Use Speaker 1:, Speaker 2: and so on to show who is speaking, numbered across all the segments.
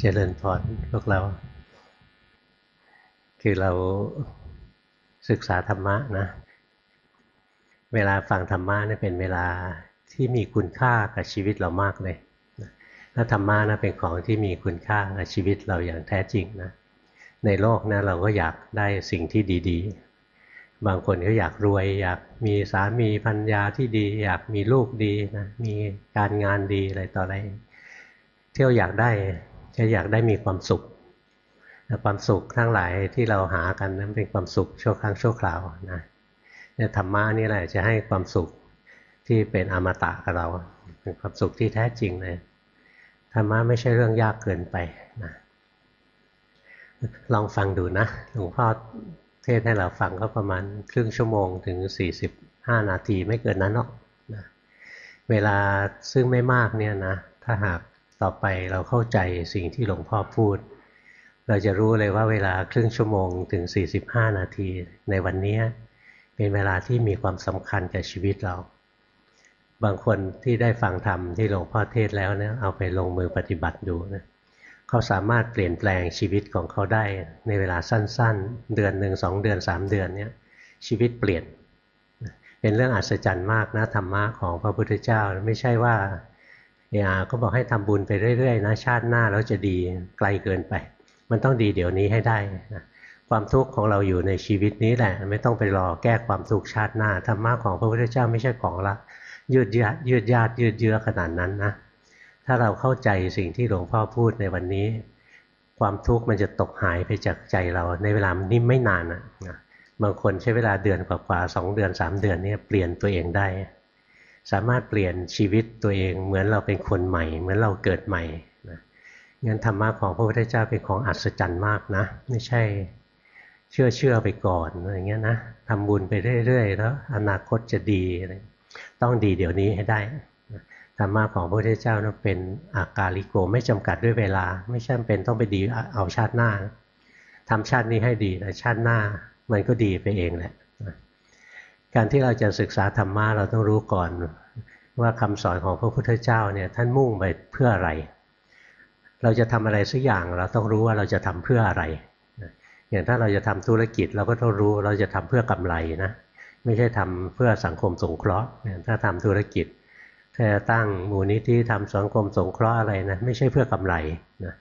Speaker 1: เจริญพรพวกเรา คือเราศึกษาธรรมะนะ เวลาฟังธรรมะนี่เป็นเวลาที่มีคุณค่ากับชีวิตเรามากเลยถ้าธรรมะนะเป็นของที่มีคุณค่ากับชีวิตเราอย่างแท้จริงนะ ในโลกนะเราก็อยากได้สิ่งที่ดี ๆ บางคนก็อยากรวย อยากมีสามีพัญญาที่ดี อยากมีลูกดีนะ มีการงานดีอะไรต่ออะไร เที่ยวอยากได้ จะอยากได้มีความสุขความสุขทั้งหลายที่เราหากันนั้นเป็นความสุขชั่วครั้งชั่วคราวนะเนี่ยธรรมะนี่แหละจะให้ความสุขที่เป็นอมตะกับเราเป็นความสุขที่แท้จริงเลยธรรมะไม่ใช่เรื่องยากเกินไปนะลองฟังดูนะหลวงพ่อเทศให้เราฟังก็ประมาณครึ่งชั่วโมงถึง 45 นาทีไม่เกินนั้นหรอกนะเวลาซึ่งไม่มากเนี่ยนะถ้าหาก ต่อไปเราเข้าใจสิ่งที่หลวงพ่อพูด เราจะรู้เลยว่าเวลาครึ่งชั่วโมงถึง 45 นาทีในวันนี้เป็นเวลาที่มีความสำคัญกับชีวิตเรา บางคนที่ได้ฟังธรรมที่หลวงพ่อเทศแล้วเนี่ยเอาไปลงมือปฏิบัติดูนะเขาสามารถเปลี่ยนแปลงชีวิตของเขาได้ในเวลาสั้น ๆ เดือนหนึ่งสองเดือนสามเดือนเนี่ยชีวิตเปลี่ยน เป็นเรื่องอัศจรรย์มากนะธรรมะของพระพุทธเจ้า ไม่ใช่ว่า เออาก็บอกให้ทำบุญไปเรื่อยๆนะชาติหน้าแล้วจะดีไกลเกินไป มันต้องดีเดี๋ยวนี้ให้ได้นะความทุกข์ของเราอยู่ในชีวิตนี้แหละ ไม่ต้องไปรอแก้ความทุกข์ชาติหน้าธรรมะของพระพุทธเจ้าไม่ใช่ของละยืดยาดยืดยาดยืดเยื้อขนาดนั้นนะถ้าเราเข้าใจสิ่งที่หลวงพ่อพูดในวันนี้ ความทุกข์มันจะตกหายไปจากใจเราในเวลานี้ไม่นานนะบางคนใช้เวลาเดือนกว่าๆสองเดือนสามเดือนนี่เปลี่ยนตัวเองได้ สามารถเปลี่ยนชีวิตตัวเอง เหมือนเราเป็นคนใหม่ เหมือนเราเกิดใหม่นะงั้นธรรมะของพระพุทธเจ้าเป็นของอัศจรรย์มากนะ ไม่ใช่เชื่อเชื่อไปก่อนอะไรเงี้ยนะทำบุญไปเรื่อยๆแล้วอนาคตจะดีอะไรต้องดีเดี๋ยวนี้ให้ได้ธรรมะของพระพุทธเจ้านั้นเป็นอากาลิโกไม่จำกัดด้วยเวลา ไม่ใช่เป็นต้องไปดีเอาชาติหน้าทำชาตินี้ให้ดีแต่ชาติหน้ามันก็ดีไปเองแหละ การที่เราจะศึกษาธรรมะเราต้องรู้ก่อนว่าคำสอนของพระพุทธเจ้าเนี่ยท่านมุ่งไปเพื่ออะไร เราจะทำอะไรสักอย่างเราต้องรู้ว่าเราจะทำเพื่ออะไร อย่างถ้าเราจะทำธุรกิจเราก็ต้องรู้เราจะทำเพื่อกำไรนะไม่ใช่ทำเพื่อสังคมสงเคราะห์ถ้าทำธุรกิจถ้าตั้งมูลนิธิทำสังคมสงเคราะห์อะไรนะไม่ใช่เพื่อกำไรนะ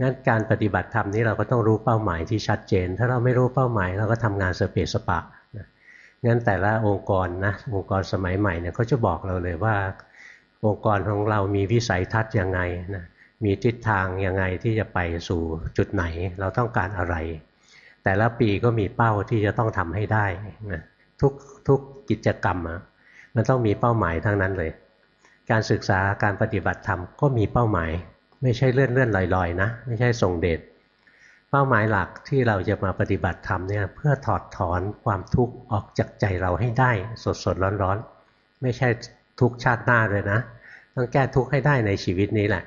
Speaker 1: งั้นการปฏิบัติธรรมนี้เราก็ต้องรู้เป้าหมายที่ชัดเจน ถ้าเราไม่รู้เป้าหมายเราก็ทำงานสเปสปะ งั้นแต่ละองค์กรนะองค์กรสมัยใหม่เนี่ยเขาจะบอกเราเลยว่า องค์กรของเรามีวิสัยทัศน์ยังไงนะมีทิศทางยังไงที่จะไปสู่จุดไหน เราต้องการอะไร แต่ละปีก็มีเป้าที่จะต้องทำให้ได้นะทุกทุกกิจกรรมมันต้องมีเป้าหมายทั้งนั้นเลย การศึกษาการปฏิบัติธรรมก็มีเป้าหมาย ไม่ใช่เลื่อนเลื่อนลอยๆนะ ไม่ใช่ส่งเดช เป้าหมายหลักที่เราจะมาปฏิบัติธรรมเนี่ยเพื่อถอดถอนความทุกข์ออกจากใจเราให้ได้สดสดร้อนร้อนไม่ใช่ทุกชาติหน้าเลยนะ ต้องแก้ทุกข์ให้ได้ในชีวิตนี้แหละ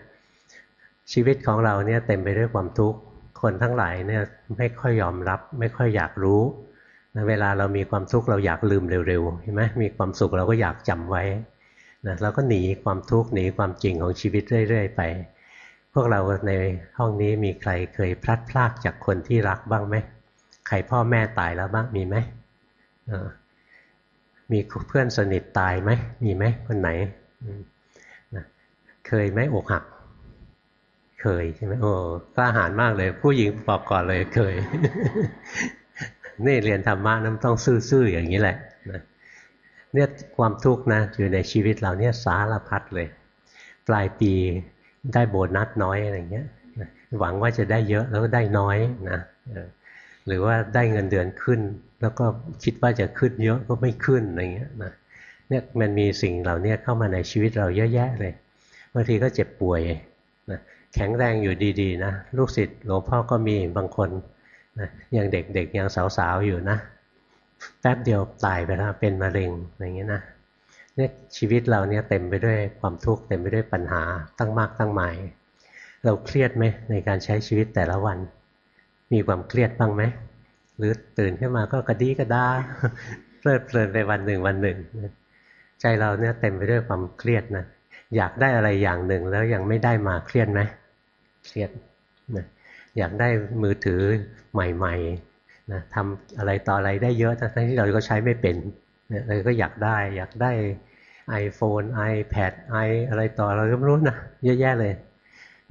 Speaker 1: ชีวิตของเราเนี่ยเต็มไปด้วยความทุกข์คนทั้งหลายเนี่ยไม่ค่อยยอมรับ ไม่ค่อยอยากรู้นะเวลาเรามีความทุกข์เราอยากลืมเร็วๆเห็นไหมมีความสุขเราก็อยากจำไว้นะเราก็หนีความทุกข์หนีความจริงของชีวิตเรื่อย ๆ ไป พวกเราในห้องนี้มีใครเคยพลัดพรากจากคนที่รักบ้างไหมใครพ่อแม่ตายแล้วบ้างมีไหมมีเพื่อนสนิทตายไหมมีไหมคนไหนเคยไหมอกหัก เคยใช่ไหมโอ้กล้าหาญมากเลย ผู้หญิงบอกก่อนเลยเคย นี่เรียนธรรมะน้ำต้องซื่อๆอย่างนี้แหละเนี่ยความทุกข์นะอยู่ในชีวิตเราเนี่ยสารพัดเลย ปลายปี ได้โบนัสน้อยอะไรเงี้ยหวังว่าจะได้เยอะแล้วก็ได้น้อยนะหรือว่าได้เงินเดือนขึ้น แล้วก็คิดว่าจะขึ้นเยอะก็ไม่ขึ้นอะไรเงี้ยนะเนี่ยมันมีสิ่งเหล่านี้เข้ามาในชีวิตเราเยอะแยะเลยบางทีก็เจ็บป่วยนะแข็งแรงอยู่ดีๆนะลูกศิษย์หลวงพ่อก็มีบางคนนะยังเด็กๆยังสาวๆอยู่นะแป๊บเดียวตายไปแล้วเป็นมะเร็งอะไรเงี้ยนะ เนี่ยชีวิตเราเนี่ยเต็มไปด้วยความทุกข์เต็มไปด้วยปัญหาตั้งมากตั้งหมายเราเครียดไหมในการใช้ชีวิตแต่ละวัน มีความเครียดบ้างไหมหรือตื่นขึ้นมาก็กระดีกระดาเพลิดเพลินไปวันหนึ่งวันหนึ่งใจเราเนี่ยเต็มไปด้วยความเครียดนะอยากได้อะไรอย่างหนึ่งแล้วยังไม่ได้มาเครียดไหมเครียดนะอยากได้มือถือใหม่ๆนะทำอะไรต่ออะไรได้เยอะทั้งที่เราก็ใช้ไม่เป็น เนี่ยเราก็อยากได้อยากได้ iPhone iPad i อะไรต่อเราก็ไม่รู้นะเยอะแยะเลย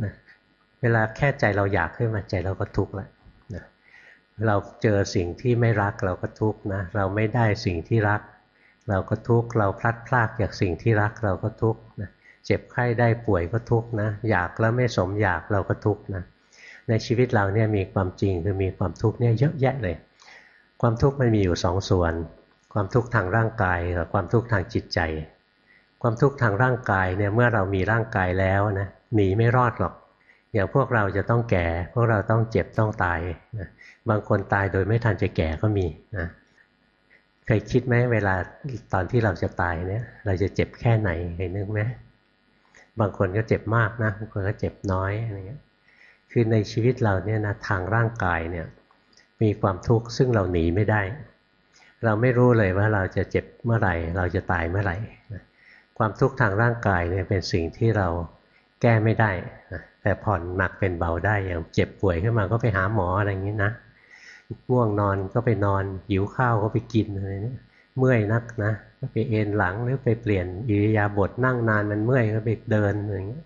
Speaker 1: นะเวลาแค่ใจเราอยากขึ้นมาใจเราก็ทุกข์ล้วนะเราเจอสิ่งที่ไม่รักเราก็ทุกข์นะ เราไม่ได้สิ่งที่รัก เราก็ทุกข์เราพลัดพรากจากสิ่งที่รักเราก็ทุกข์นะเจ็บไข้ได้ป่วยก็ทุกข์นะ อยากแล้วไม่สมอยากเราก็ทุกข์นะในชีวิตเราเนี่ยมีความจริงคือมีความทุกข์เนี่ยเยอะแยะเลย ความทุกข์มันมีอยู่สองส่วน ความทุกข์ทางร่างกายกับความทุกข์ทางจิตใจ ความทุกข์ทางร่างกายเนี่ยเมื่อเรามีร่างกายแล้วนะหนีไม่รอดหรอก อย่างพวกเราจะต้องแก่ พวกเราต้องเจ็บต้องตายนะบางคนตายโดยไม่ทันจะแก่ก็มีนะเคยคิดไหมเวลาตอนที่เราจะตายเนี่ยเราจะเจ็บแค่ไหนเคยนึกไหมบางคนก็เจ็บมากนะบางคนก็เจ็บน้อยอะไรเงี้ยคือในชีวิตเราเนี่ยนะทางร่างกายเนี่ยมีความทุกข์ซึ่งเราหนีไม่ได้ เราไม่รู้เลยว่าเราจะเจ็บเมื่อไหร่ เราจะตายเมื่อไหร่ ความทุกข์ทางร่างกายเนี่ยเป็นสิ่งที่เราแก้ไม่ได้นะแต่ผ่อนหนักเป็นเบาได้อย่างเจ็บป่วยขึ้นมาก็ไปหาหมออะไรอย่างนี้นะง่วงนอนก็ไปนอนหิวข้าวก็ไปกินอะไรเนี่ยเมื่อยนักนะก็ไปเอนหลังหรือไปเปลี่ยนอิริยาบถนั่งนานมันเมื่อยก็ไปเดินอะไรอย่างเงี้ย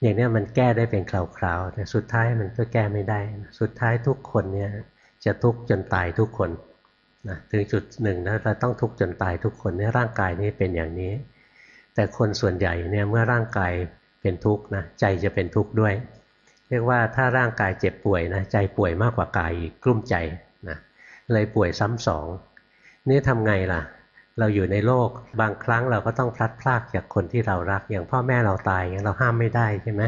Speaker 1: อย่างนี้มันแก้ได้เป็นคราวๆแต่สุดท้ายมันก็แก้ไม่ได้ สุดท้ายทุกคนเนี่ยจะทุกข์จนตายทุกคน นะถึงจุดหนึ่งนะเราต้องทุกข์จนตายทุกคนในร่างกายนี้เป็นอย่างนี้ แต่คนส่วนใหญ่เนี่ยเมื่อร่างกายเป็นทุกข์นะใจจะเป็นทุกข์ด้วย เรียกว่าถ้าร่างกายเจ็บป่วยนะใจป่วยมากกว่ากายกลุ้มใจนะเลยป่วยซ้ำสองนี่ทำไงล่ะ เราอยู่ในโลกบางครั้งเราก็ต้องพลัดพรากจากคนที่เรารักอย่างพ่อแม่เราตายอย่างเราห้ามไม่ได้ใช่ไหม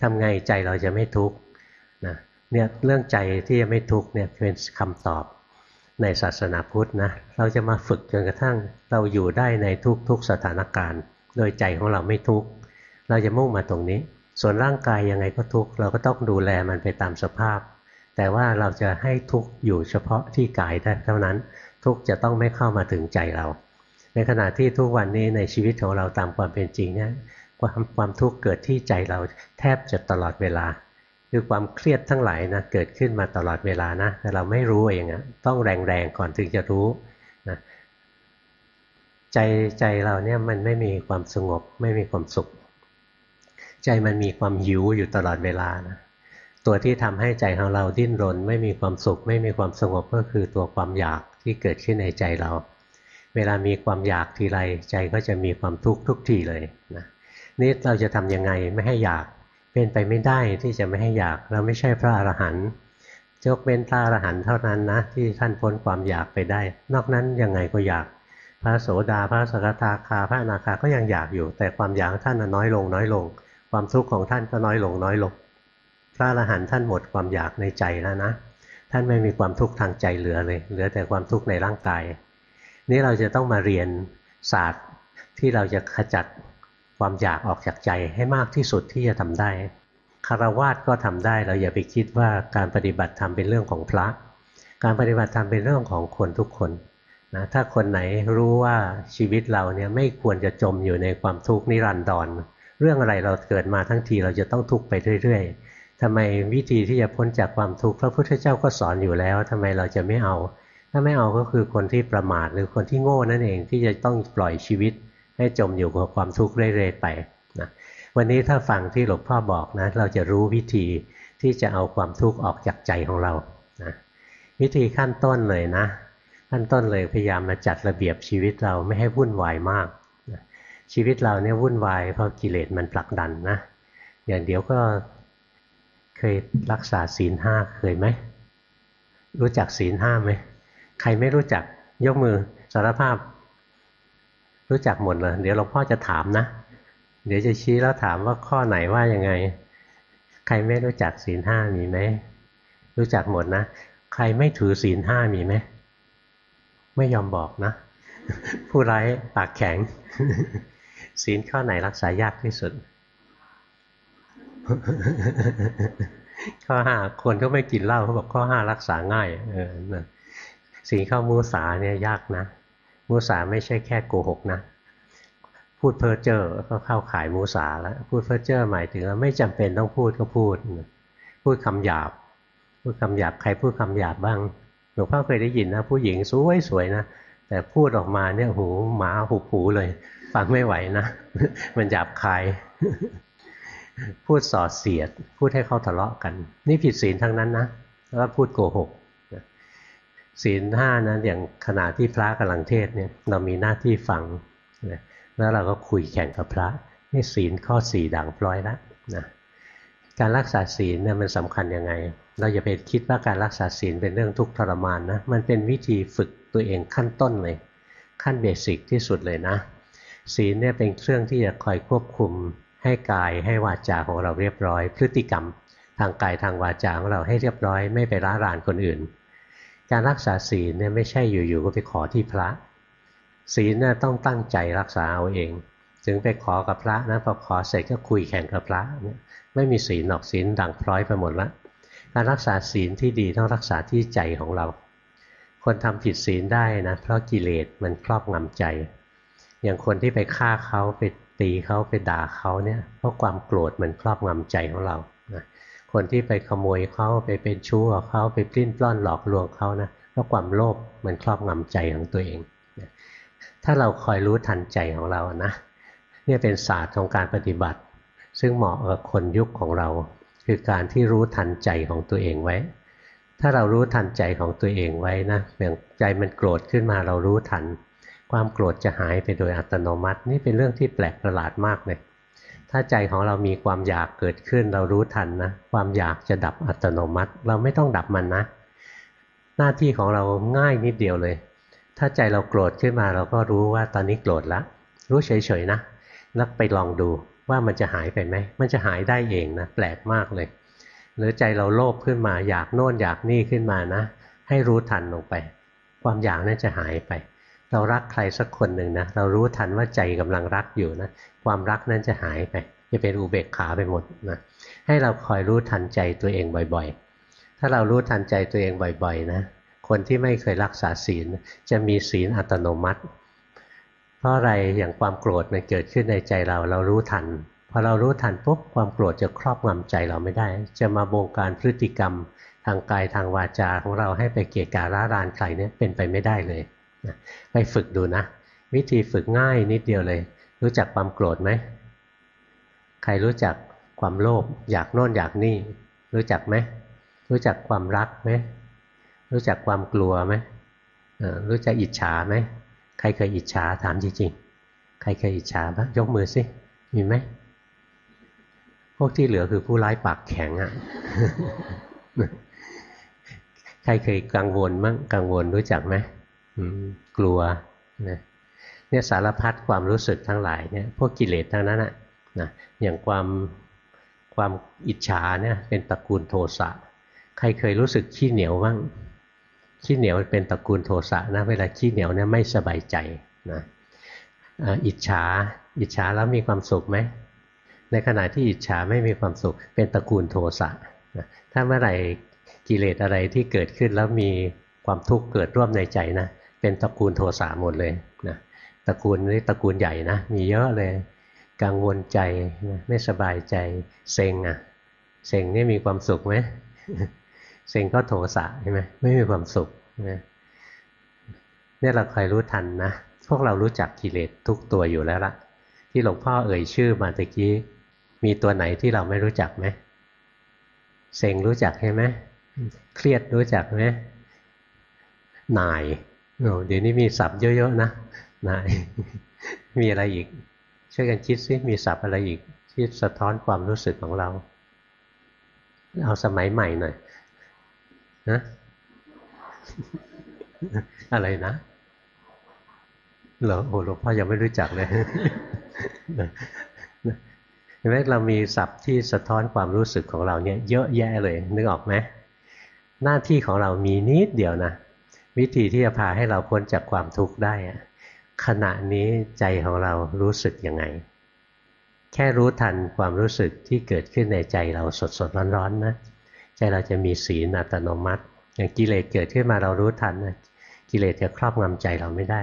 Speaker 1: ทำไงใจเราจะไม่ทุกข์นะเนี่ยเรื่องใจที่จะไม่ทุกข์เนี่ยเป็นคำตอบ ในศาสนาพุทธนะเราจะมาฝึกจนกระทั่งเราอยู่ได้ในทุกๆสถานการณ์ โดยใจของเราไม่ทุกข์เราจะมุ่งมาตรงนี้ ส่วนร่างกายยังไงก็ทุกข์เราก็ต้องดูแลมันไปตามสภาพ แต่ว่าเราจะให้ทุกข์อยู่เฉพาะที่กายเท่านั้น ทุกข์จะต้องไม่เข้ามาถึงใจเรา ในขณะที่ทุกวันนี้ในชีวิตของเราตามความเป็นจริงเนี่ยความความทุกข์เกิดที่ใจเราแทบจะตลอดเวลา คือความเครียดทั้งหลายนะเกิดขึ้นมาตลอดเวลานะแต่เราไม่รู้เองอะต้องแรงๆก่อนถึงจะรู้นะใจใจเราเนี่ยมันไม่มีความสงบไม่มีความสุข ใจมันมีความหิวอยู่ตลอดเวลานะตัวที่ทำให้ใจของเราดิ้นรน ไม่มีความสุข ไม่มีความสงบก็คือตัวความอยากที่เกิดขึ้นในใจเรา เวลามีความอยากทีไรใจก็จะมีความทุกข์ทุกทีเลยนะนี่เราจะทํำยังไงไม่ให้อยาก เป็นไปไม่ได้ที่จะไม่ให้อยาก เราไม่ใช่พระอรหันต์ยกเว้นพระอรหันต์เท่านั้นนะที่ท่านพ้นความอยากไปได้ นอกนั้นยังไงก็อยาก พระโสดาพระสกทาคาพระอนาคาก็ยังอยากอยู่ แต่ความอยากท่านน้อยลงน้อยลง ความทุกข์ของท่านก็น้อยลงน้อยลง พระอรหันต์ท่านหมดความอยากในใจแล้วนะ ท่านไม่มีความทุกข์ทางใจเหลือเลย เหลือแต่ความทุกข์ในร่างกาย นี่เราจะต้องมาเรียนศาสตร์ที่เราจะขจัด ความอยากออกจากใจให้มากที่สุดที่จะทำได้คารวาสก็ทำได้เราอย่าไปคิดว่าการปฏิบัติธรรมเป็นเรื่องของพระ การปฏิบัติธรรมเป็นเรื่องของคนทุกคนนะถ้าคนไหนรู้ว่าชีวิตเราเนี่ยไม่ควรจะจมอยู่ในความทุกข์นิรันดรเรื่องอะไรเราเกิดมาทั้งทีเราจะต้องทุกข์ไปเรื่อยๆทำไมวิธีที่จะพ้นจากความทุกข์พระพุทธเจ้าก็สอนอยู่แล้วทำไมเราจะไม่เอา ถ้าไม่เอาก็คือคนที่ประมาทหรือคนที่โง่นั่นเองที่จะต้องปล่อยชีวิต ให้จมอยู่กับความทุกข์เรื่อยๆไปนะวันนี้ถ้าฟังที่หลวงพ่อบอกนะ เราจะรู้วิธีที่จะเอาความทุกข์ออกจากใจของเรานะวิธีขั้นต้นเลยนะ ขั้นต้นเลยพยายามมาจัดระเบียบชีวิตเราไม่ให้วุ่นวายมากชีวิตเราเนี่ยวุ่นวายเพราะกิเลสมันผลักดันนะ อย่างเดี๋ยวก็เคยรักษาศีลห้าเคยไหม รู้จักศีลห้าไหม ใครไม่รู้จักยกมือสารภาพ รู้จักหมดเลยเดี๋ยวหลวงพ่อจะถามนะ เดี๋ยวจะชี้แล้วถามว่าข้อไหนว่ายังไง ใครไม่รู้จักศีลห้ามีไหมรู้จักหมดนะ ใครไม่ถือศีลห้ามีไหมไม่ยอมบอกนะ ผู้ร้ายปากแข็ง ศีลข้อไหนรักษายากที่สุด ข้อห้าคนก็ไม่กินเหล้าเขาบอกข้อห้ารักษาง่าย เออศีลข้อมูสาเนี่ยยากนะ มูสาไม่ใช่แค่โกหกนะ พูดเพ้อเจ้อก็เข้าขายมูสาแล้ว พูดเพ้อเจ้อหมายถึงว่าไม่จำเป็นต้องพูดก็พูด พูดคำหยาบ พูดคำหยาบใครพูดคำหยาบบ้าง หลวงพ่อเคยได้ยินนะ ผู้หญิงสวยสวยนะ แต่พูดออกมาเนี่ยหูหมาหูหูเลย ฟังไม่ไหวนะ มันหยาบคาย พูดส่อเสียด พูดให้เขาทะเลาะกัน นี่ผิดศีลทั้งนั้นนะ แล้วพูดโกหก ศีลห้านั้นอย่างขณะที่พระกำลังเทศเนี่ยเรามีหน้าที่ฟังแล้วเราก็คุยแข่งกับพระนี่ศีลข้อสี่ด่างพร้อยล้วนะการรักษาศีลเนี่ยมันสำคัญยังไง เราอย่าไปคิดว่าการรักษาศีลเป็นเรื่องทุกข์ทรมานนะมันเป็นวิธีฝึกตัวเองขั้นต้นเลย ขั้นเบสิกที่สุดเลยนะ ศีลเนี่ยเป็นเครื่องที่จะคอยควบคุมให้กายให้วาจาของเราเรียบร้อย พฤติกรรม ทางกายทางวาจาของเราให้เรียบร้อย ไม่ไปร้ารานคนอื่น การรักษาศีลเนี่ยไม่ใช่อยู่ๆก็ไปขอที่พระ ศีลน่ยต้องตั้งใจรักษาเอาเอง ถึงไปขอกับพระนะพอขอเสร็จก็คุยแข่งกับพระเนี่ยไม่มีศีลหรอกศีลดังพร้อยไปหมดละการรักษาศีลที่ดีต้องรักษาที่ใจของเรา คนทำผิดศีลได้นะเพราะกิเลสมันครอบงำใจ อย่างคนที่ไปฆ่าเขาไปตีเขาไปด่าเขาเนี่ยเพราะความโกรธมันครอบงำใจของเรา คนที่ไปขโมยเขาไปเป็นชู้เขาไปปลิ้นปล้อนหลอกลวงเขานะเพราะความโลภมันครอบงำใจของตัวเอง ถ้าเราคอยรู้ทันใจของเรานะเนี่ยเป็นศาสตร์ของการปฏิบัติ ซึ่งเหมาะกับคนยุคของเรา คือการที่รู้ทันใจของตัวเองไว้ ถ้าเรารู้ทันใจของตัวเองไว้นะอย่างใจมันโกรธขึ้นมาเรารู้ทัน ความโกรธจะหายไปโดยอัตโนมัติ นี่เป็นเรื่องที่แปลกประหลาดมากเลย ถ้าใจของเรามีความอยากเกิดขึ้น เรารู้ทันนะความอยากจะดับอัตโนมัติ เราไม่ต้องดับมันนะ หน้าที่ของเราง่ายนิดเดียวเลย ถ้าใจเราโกรธขึ้นมาเราก็รู้ว่าตอนนี้โกรธแล้วรู้เฉยๆนะแล้วไปลองดูว่ามันจะหายไปไหมมันจะหายได้เองนะแปลกมากเลย หรือใจเราโลภขึ้นมาอยากโน่นอยากนี่ขึ้นมานะ ให้รู้ทันลงไป ความอยากนั้นจะหายไป เรารักใครสักคนหนึ่งนะเรารู้ทันว่าใจกำลังรักอยู่นะความรักนั้นจะหายไป จะเป็นอุเบกขาไปหมดนะให้เราคอยรู้ทันใจตัวเองบ่อยๆ ถ้าเรารู้ทันใจตัวเองบ่อยๆนะคนที่ไม่เคยรักษาศีลจะมีศีลอัตโนมัติ เพราะอะไรอย่างความโกรธมันเกิดขึ้นในใจเราเรารู้ทันพอเรารู้ทันปุ๊บความโกรธจะครอบงำใจเราไม่ได้ จะมาบงการพฤติกรรมทางกายทางวาจาของเราให้ไปเกียการ้ารานใครเนี่ยเป็นไปไม่ได้เลย ไปฝึกดูนะ วิธีฝึกง่ายนิดเดียวเลย รู้จักความโกรธไหม ใครรู้จักความโลภอยากโน่นอยากนี่ รู้จักไหม รู้จักความรักไหม รู้จักความกลัวไหมรู้จักอิจฉาไหม ใครเคยอิจฉาถามจริงๆ ใครเคยอิจฉาบ้างยกมือสิ มีไหม พวกที่เหลือคือผู้ร้ายปากแข็งอะ่ะ ใครเคยกังวลมั้งกังวลรู้จักไหม กลัวนะเนี่ยสารพัดความรู้สึกทั้งหลายเนี่ยพวกกิเลสทั้งนั้นอะนะอย่างความความอิจฉาเนี่ยเป็นตระกูลโทสะใครเคยรู้สึกขี้เหนียวบ้างขี้เหนียวเป็นตระกูลโทสะนะเวลาขี้เหนียวเนี่ยไม่สบายใจนะอิจฉาอิจฉาแล้วมีความสุขไหมในขณะที่อิจฉาไม่มีความสุข เป็นตระกูลโทสะนะถ้าเมื่อไหร่กิเลสอะไรที่เกิดขึ้นแล้วมีความทุกข์เกิดร่วมในใจนะ เป็นตระกูลโทสะหมดเลยนะตระกูลนี้ตระกูลใหญ่นะมีเยอะเลยกังวลใจนะไม่สบายใจเซ็งอะเซ็งนี่มีความสุขไหมเซ็งก็โทสะใช่ไหมไม่มีความสุขนะเนี่ยเราคอยรู้ทันนะพวกเรารู้จักกิเลสทุกตัวอยู่แล้วละที่หลวงพ่อเอ่ยชื่อมาตะกี้มีตัวไหนที่เราไม่รู้จักไหมเซ็งรู้จักใช่ไหมเครียดรู้จักไหมหน่าย เดี๋ยวนี้มีศัพท์เยอะๆนะนายมีอะไรอีก ช่วยกันคิดซิมีศัพท์อะไรอีก ที่สะท้อนความรู้สึกของเรา เอาสมัยใหม่หน่อยนะอะไรนะเหรอโอ้หลวงพ่อยังไม่รู้จักเลยเห็นไหมเรามีศัพท์ที่สะท้อนความรู้สึกของเราเนี่ย เยอะแยะเลย นึกออกไหมหน้าที่ของเรามีนิดเดียวนะ วิธีที่จะพาให้เราพ้นจากความทุกข์ได้ขณะนี้ใจของเรารู้สึกยังไง แค่รู้ทันความรู้สึกที่เกิดขึ้นในใจเราสดสดร้อนๆนะใจเราจะมีศีลอัตโนมัติ อย่างกิเลสเกิดขึ้นมาเรารู้ทันนะกิเลสจะครอบงำใจเราไม่ได้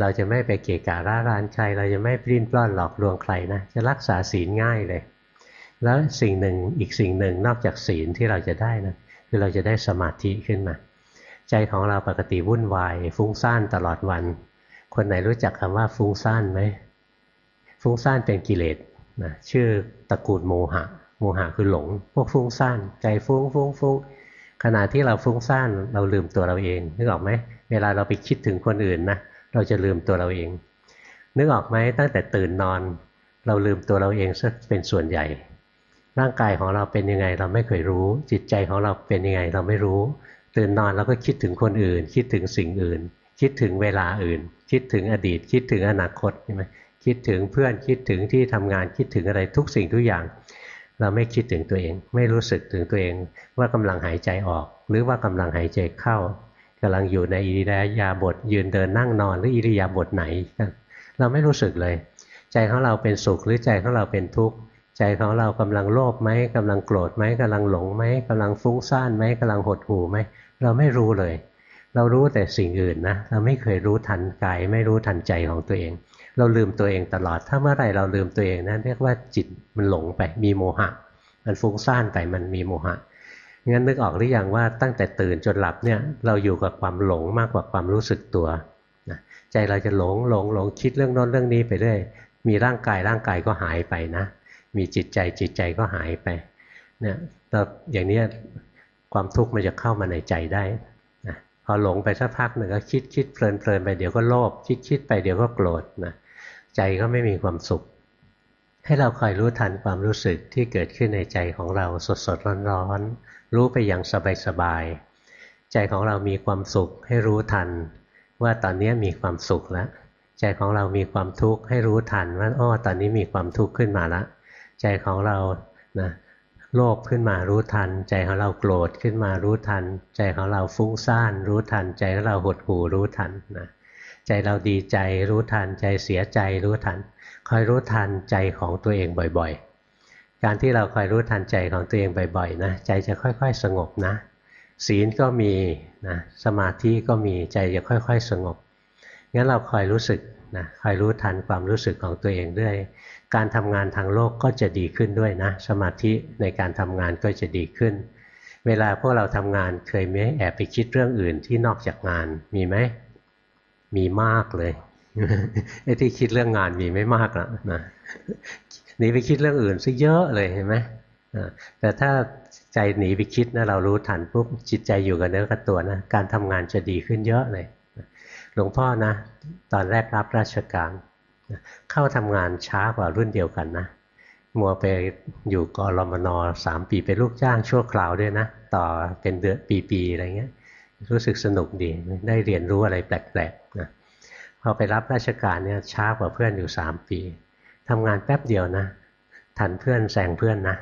Speaker 1: เราจะไม่ไปเกะกะร่ารานใคร เราจะไม่ปลิ้นปล้อนหลอกลวงใครนะจะรักษาศีลง่ายเลย แล้วสิ่งหนึ่งอีกสิ่งหนึ่งนอกจากศีลที่เราจะได้นะคือเราจะได้สมาธิขึ้นมา ใจของเราปกติวุ่นวาย ฟุ้งซ่านตลอดวัน คนไหนรู้จักคำว่าฟุ้งซ่านไหมฟุ้งซ่านเป็นกิเลสนะชื่อตระกูลโมหะ โมหะคือหลง พวกฟุ้งซ่าน ใจฟุ้งฟุ้งฟุ้งขณะที่เราฟุ้งซ่านเราลืมตัวเราเองนึกออกไหมเวลาเราไปคิดถึงคนอื่นนะเราจะลืมตัวเราเอง นึกออกไหมตั้งแต่ตื่นนอน เราลืมตัวเราเองซะเป็นส่วนใหญ่ ร่างกายของเราเป็นยังไงเราไม่เคยรู้ จิตใจของเราเป็นยังไงเราไม่รู้ ตื่นนอนเราก็คิดถึงคนอื่น คิดถึงสิ่งอื่น คิดถึงเวลาอื่น คิดถึงอดีต คิดถึงอนาคตใช่ไหมคิดถึงเพื่อนคิดถึงที่ทำงานคิดถึงอะไรทุกสิ่งทุกอย่าง เราไม่คิดถึงตัวเอง ไม่รู้สึกถึงตัวเองว่ากำลังหายใจออก หรือว่ากำลังหายใจเข้ากำลังอยู่ในอิริยาบถยืนเดินนั่งนอนหรืออิริยาบถไหน เราไม่รู้สึกเลย ใจของเราเป็นสุขหรือใจของเราเป็นทุกข์ใจของเรากำลังโลภไหมกำลังโกรธไหมกำลังหลงไหมกำลังฟุ้งซ่านไหมกำลังหดหู่ไหม เราไม่รู้เลย เรารู้แต่สิ่งอื่นนะเราไม่เคยรู้ทันกายไม่รู้ทันใจของตัวเอง เราลืมตัวเองตลอด ถ้าเมื่อไหร่เราลืมตัวเองนะั้นเรียกว่าจิตมันหลงไปมีโมหะ มันฟุ้งซ่านไปมันมีโมหะงั้นนึกออกหรือยังว่าตั้งแต่ตื่นจนหลับเนี่ยเราอยู่กับความหลงมากกว่าความรู้สึกตัวนะใจเราจะหลงหลงหลงคิดเรื่องโน้นเรื่องนี้ไปเรื่อยมีร่างกายร่างกายก็หายไปนะ มีจิตใจจิตใจก็หายไปเนี่ยเราอย่างนี้ ความทุกข์มันจะเข้ามาในใจได้นะพอหลงไปสักพักหนึ่งก็คิดคิดเพลินเพลินไปเดี๋ยวก็โลภคิดคิดไปเดี๋ยวก็โกรธนะใจก็ไม่มีความสุข ให้เราคอยรู้ทันความรู้สึกที่เกิดขึ้นในใจของเราสดสดร้อนร้อนรู้ไปอย่างสบายๆใจของเรามีความสุขให้รู้ทัน ว่าตอนนี้มีความสุขแล้วใจของเรามีความทุกข์ให้รู้ทันว่าอ้อตอนนี้มีความทุกข์ขึ้นมาแล้วใจของเรานะ โลภขึ้นมารู้ทัน ใจของเราโกรธขึ้นมารู้ทัน ใจของเราฟุ้งซ่านรู้ทัน ใจของเราหดหู่รู้ทันนะใจเราดีใจรู้ทัน ใจเสียใจรู้ทัน คอยรู้ทันใจของตัวเองบ่อยๆ การที่เราคอยรู้ทันใจของตัวเองบ่อยๆนะใจจะค่อยๆสงบนะศีลก็มีนะสมาธิก็มีใจจะค่อย ๆ สงบงั้นเราคอยรู้สึกนะคอยรู้ทันความรู้สึกของตัวเองด้วย การทำงานทางโลกก็จะดีขึ้นด้วยนะ สมาธิในการทำงานก็จะดีขึ้น เวลาพวกเราทำงานเคยไหมแอบไปคิดเรื่องอื่นที่นอกจากงานมีไหมมีมากเลยไอ้ที่คิดเรื่องงานมีไม่มากแล้วนะหนีไปคิดเรื่องอื่นซะเยอะเลยเห็นไหมแต่ถ้าใจหนีไปคิดนะเรารู้ทันปุ๊บจิตใจอยู่กับเนื้อกับตัวนะการทำงานจะดีขึ้นเยอะเลยหลวงพ่อนะ ตอนแรกรับราชการ เข้าทำงานช้ากว่ารุ่นเดียวกันนะมัวไปอยู่กรมนสามปีเป็นลูกจ้างชั่วคราวด้วยนะ ต่อเป็นเดือนปีๆอะไรเงี้ย รู้สึกสนุกดีได้เรียนรู้อะไรแปลกๆนะพอไปรับราชการเนี่ยช้ากว่าเพื่อนอยู่สามปีทำงานแป๊บเดียวนะ ทันเพื่อนแซงเพื่อนนะ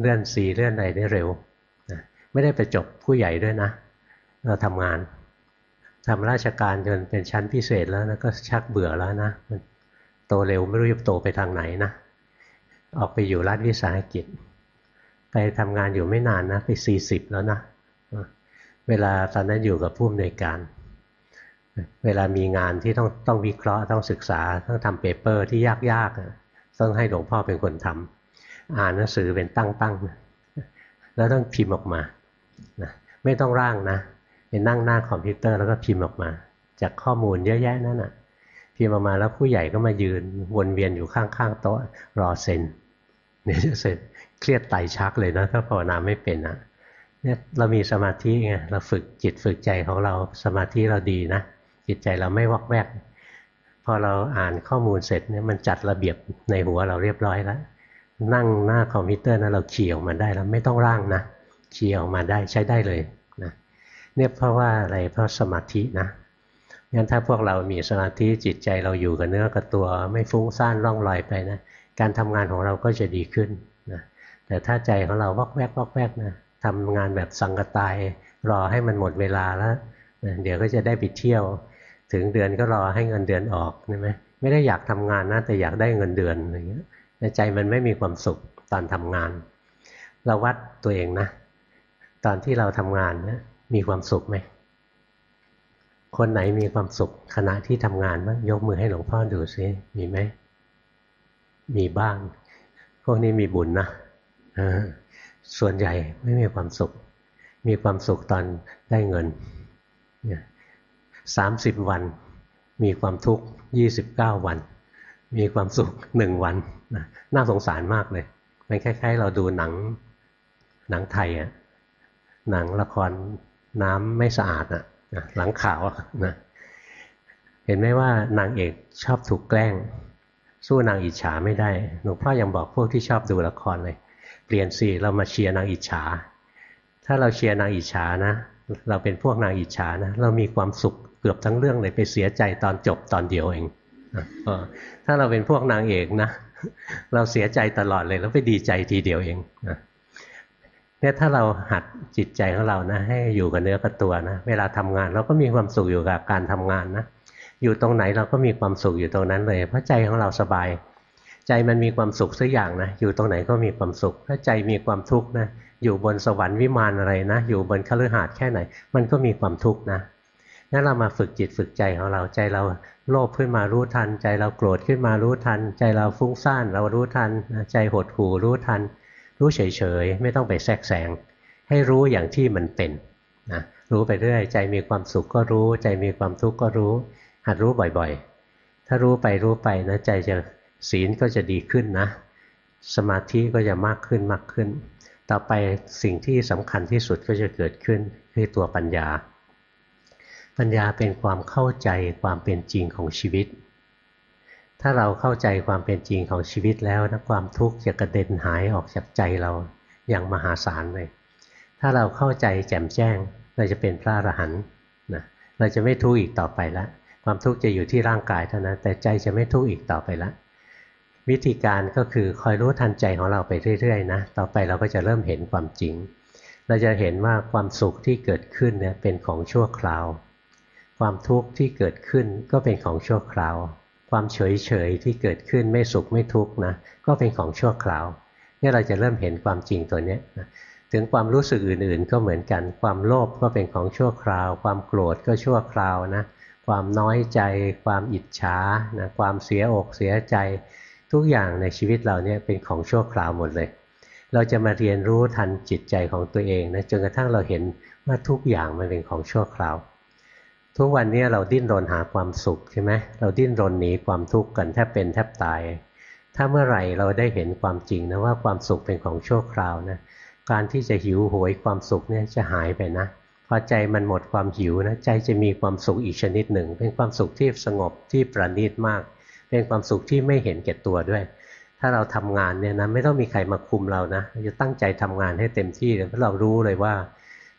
Speaker 1: เลื่อนสีเลื่อนอะไรได้เร็วนะไม่ได้ไปจบผู้ใหญ่ด้วยนะ เราทำงานทำราชการจนเป็นชั้นพิเศษแล้วนะก็ชักเบื่อแล้วนะมัน โตเร็วไม่รู้จะโตไปทางไหนนะ ออกไปอยู่รัฐวิสาหกิจ ไปทำงานอยู่ไม่นานนะ ไปสี่สิบแล้วนะ เวลาตอนนั้นอยู่กับผู้อำนวยการ เวลามีงานที่ต้องต้องวิเคราะห์ต้องศึกษาต้องทำ paper ที่ยากๆต้องให้หลวงพ่อเป็นคนทำอ่านหนังสือเป็นตั้งๆแล้วต้องพิมพ์ออกมานะไม่ต้องร่างนะเป็นนั่งหน้าคอมพิวเตอร์แล้วก็พิมพ์ออกมา จากข้อมูลเยอะแยะนั่นน่ะ พิมพ์ออกมาแล้วผู้ใหญ่ก็มายืนวนเวียนอยู่ข้างๆโต๊ะรอเซ็นเนี่ยจะเสร็จเครียดไตชักเลยนะถ้าภาวนาไม่เป็นนะเนี่ยเรามีสมาธิไงเราฝึกจิตฝึกใจของเราสมาธิเราดีนะจิตใจเราไม่วอกแวก พอเราอ่านข้อมูลเสร็จเนี่ยมันจัดระเบียบในหัวเราเรียบร้อยแล้ว นั่งหน้าคอมพิวเตอร์นะเราเขี่ยออกมาได้แล้วไม่ต้องร่างนะเขี่ยออกมาได้ใช้ได้เลยนะเนี่ยเพราะว่าอะไรเพราะสมาธินะ งั้นถ้าพวกเรามีสมาธิจิตใจเราอยู่กับเนื้อกับตัว ไม่ฟุ้งซ่านล่องลอยไปนะ การทำงานของเราก็จะดีขึ้นนะแต่ถ้าใจของเราวอกแวกวอกแวกนะทำงานแบบสังกตาย รอให้มันหมดเวลาแล้วเดี๋ยวก็จะได้ไปเที่ยว ถึงเดือนก็รอให้เงินเดือนออกใช่ไหมไม่ได้อยากทำงานนะแต่อยากได้เงินเดือนอะไรเงี้ยในใจมันไม่มีความสุขตอนทำงาน เราวัดตัวเองนะ ตอนที่เราทำงานนะมีความสุขไหม คนไหนมีความสุขขณะที่ทำงานบ้างยกมือให้หลวงพ่อดูซิมีไหม มีบ้าง พวกนี้มีบุญนะส่วนใหญ่ไม่มีความสุข มีความสุขตอนได้เงินสามสิบวัน มีความทุกข์ยี่สิบเก้าวัน มีความสุขหนึ่งวันน่าสงสารมากเลย มันคล้าย ๆ เราดูหนังหนังไทยอะหนังละครน้ำไม่สะอาดอะ หลังข่าวนะเห็นไหมว่านางเอกชอบถูกแกล้ง สู้นางอิจฉาไม่ได้หลวงพ่อยังบอกพวกที่ชอบดูละครเลย เปลี่ยนสิเรามาเชียร์นางอิจฉา ถ้าเราเชียร์นางอิจฉานะ เราเป็นพวกนางอิจฉานะ เรามีความสุขเกือบทั้งเรื่องเลยไปเสียใจตอนจบตอนเดียวเองถ้าเราเป็นพวกนางเอกนะ เราเสียใจตลอดเลยแล้วไปดีใจทีเดียวเองนะ เนี่ยถ้าเราหัดจิตใจของเรานะ ให้อยู่กับเนื้อกับตัวนะ เวลาทำงานเราก็มีความสุขอยู่กับการทำงานนะ อยู่ตรงไหนเราก็มีความสุขอยู่ตรงนั้นเลย เพราะใจของเราสบาย ใจมันมีความสุขสักอย่างนะ อยู่ตรงไหนก็มีความสุข ถ้าใจมีความทุกข์นะ อยู่บนสวรรค์วิมานอะไรนะ อยู่บนคฤหาสน์แค่ไหน มันก็มีความทุกข์นะงั้นเรามาฝึกจิตฝึกใจของเรา ใจเราโลภขึ้นมารู้ทัน ใจเราโกรธขึ้นมารู้ทัน ใจเราฟุ้งซ่านเรารู้ทัน ใจหดหู่รู้ทัน รู้เฉยๆ ไม่ต้องไปแทรกแซงให้รู้อย่างที่มันเป็นนะรู้ไปเรื่อยใจมีความสุขก็รู้ ใจมีความทุกข์ก็รู้ หัดรู้บ่อยๆ ถ้ารู้ไปรู้ไปนะใจจะศีลก็จะดีขึ้นนะ สมาธิก็จะมากขึ้นมากขึ้น ต่อไปสิ่งที่สำคัญที่สุดก็จะเกิดขึ้นคือตัวปัญญา ปัญญาเป็นความเข้าใจความเป็นจริงของชีวิต ถ้าเราเข้าใจความเป็นจริงของชีวิตแล้วนะความทุกข์จะกระเด็นหายออกจากใจเราอย่างมหาศาลเลย ถ้าเราเข้าใจแจ่มแจ้ง เราจะเป็นพระอรหันต์นะเราจะไม่ทุกข์อีกต่อไปละ ความทุกข์จะอยู่ที่ร่างกายเท่านั้น แต่ใจจะไม่ทุกข์อีกต่อไปละ วิธีการก็คือคอยรู้ทันใจของเราไปเรื่อยๆนะ ต่อไปเราก็จะเริ่มเห็นความจริง เราจะเห็นว่าความสุขที่เกิดขึ้นเนี่ยเป็นของชั่วคราว ความทุกข์ที่เกิดขึ้นก็เป็นของชั่วคราว ความเฉยเฉยที่เกิดขึ้นไม่สุขไม่ทุกข์นะก็เป็นของชั่วคราวนี่เราจะเริ่มเห็นความจริงตัวนี้นะถึงความรู้สึกอื่นๆ ก็เหมือนกัน ความโลภก็เป็นของชั่วคราว ความโกรธก็ชั่วคราวนะความน้อยใจ ความอิจฉานะความเสียอกเสียใจ ทุกอย่างในชีวิตเราเนี่ยเป็นของชั่วคราวหมดเลย เราจะมาเรียนรู้ทันจิตใจของตัวเองนะจนกระทั่งเราเห็นว่าทุกอย่างมันเป็นของชั่วคราว ทุกวันนี้เราดิ้นรนหาความสุขใช่ไหมเราดิ้นรนหนีความทุกข์กันแทบเป็นแทบตาย ถ้าเมื่อไหร่เราได้เห็นความจริงนะว่าความสุขเป็นของชั่วคราวนะการที่จะหิวโหยความสุขเนี่ยจะหายไปนะพอใจมันหมดความหิวนะใจจะมีความสุขอีกชนิดหนึ่ง เป็นความสุขที่สงบที่ประณีตมาก เป็นความสุขที่ไม่เห็นแก่ตัวด้วย ถ้าเราทำงานเนี่ยนะไม่ต้องมีใครมาคุมเรานะจะตั้งใจทำงานให้เต็มที่เพราะเรารู้เลยว่า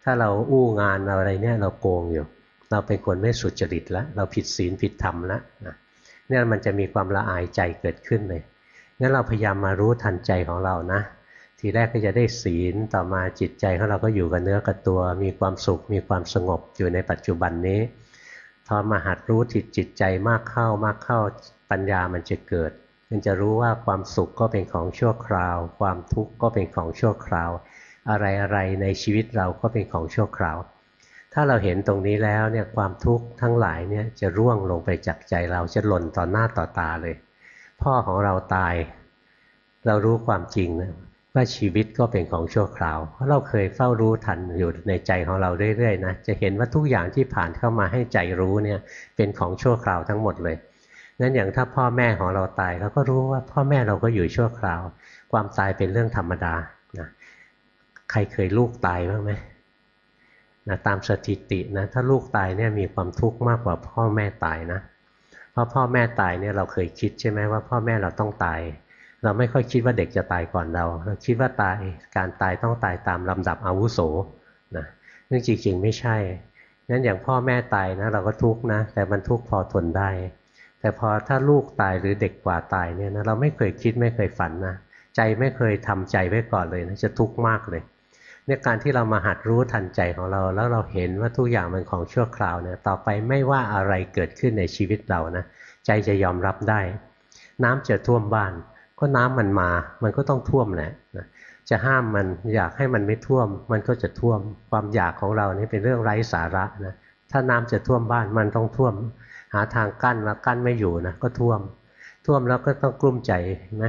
Speaker 1: ถ้าเราอู้งานเราอะไรเนี่ยเราโกงอยู่ เราเป็นคนไม่สุจริตแล้ว เราผิดศีลผิดธรรมแล้วนะเนี่ยมันจะมีความละอายใจเกิดขึ้นเลยงั้นเราพยายามมารู้ทันใจของเรานะ ทีแรกก็จะได้ศีลต่อมาจิตใจของเราก็อยู่กับเนื้อกับตัว มีความสุข มีความสงบอยู่ในปัจจุบันนี้พอมาหัดรู้จิตจิตใจมากเข้ามากเข้าปัญญามันจะเกิด มันจะรู้ว่าความสุขก็เป็นของชั่วคราว ความทุกข์ก็เป็นของชั่วคราว อะไรอะไรในชีวิตเราก็เป็นของชั่วคราว ถ้าเราเห็นตรงนี้แล้วเนี่ยความทุกข์ทั้งหลายเนี่ยจะร่วงลงไปจากใจเราจะหล่นต่อหน้าต่อตาเลย พ่อของเราตาย เรารู้ความจริงนะว่าชีวิตก็เป็นของชั่วคราว เพราะเราเคยเฝ้ารู้ทันอยู่ในใจของเราเรื่อยๆนะจะเห็นว่าทุกอย่างที่ผ่านเข้ามาให้ใจรู้เนี่ยเป็นของชั่วคราวทั้งหมดเลยนั้นอย่างถ้าพ่อแม่ของเราตายเราก็รู้ว่าพ่อแม่เราก็อยู่ชั่วคราว ความตายเป็นเรื่องธรรมดานะใครเคยลูกตายบ้างไหม นะตามสถิตินะถ้าลูกตายเนี่ยมีความทุกข์มากกว่าพ่อแม่ตายนะเพราะพ่อแม่ตายเนี่ยเราเคยคิดใช่ไหมว่าพ่อแม่เราต้องตาย เราไม่ค่อยคิดว่าเด็กจะตายก่อนเราเราคิดว่าตายการตายต้องตายตามลำดับอาวุโสนะซึ่งจริงๆไม่ใช่นั้นอย่างพ่อแม่ตายนะเราก็ทุกข์นะแต่มันทุกข์พอทนได้ แต่พอถ้าลูกตายหรือเด็กกว่าตายเนี่ยนะเราไม่เคยคิดไม่เคยฝันนะใจไม่เคยทำใจไว้ก่อนเลยนะจะทุกข์มากเลย เนี่ยการที่เรามาหัดรู้ทันใจของเรา แล้วเราเห็นว่าทุกอย่างมันของชั่วคราวเนี่ยต่อไปไม่ว่าอะไรเกิดขึ้นในชีวิตเรานะใจจะยอมรับได้ น้ำจะท่วมบ้าน ก็น้ำมันมา มันก็ต้องท่วมแหละจะห้ามมันอยากให้มันไม่ท่วม มันก็จะท่วมความอยากของเรานี่เป็นเรื่องไร้สาระนะถ้าน้ำจะท่วมบ้านมันต้องท่วม หาทางกั้นมากั้นไม่อยู่นะก็ท่วม ท่วมแล้วก็ต้องกลุ้มใจไหม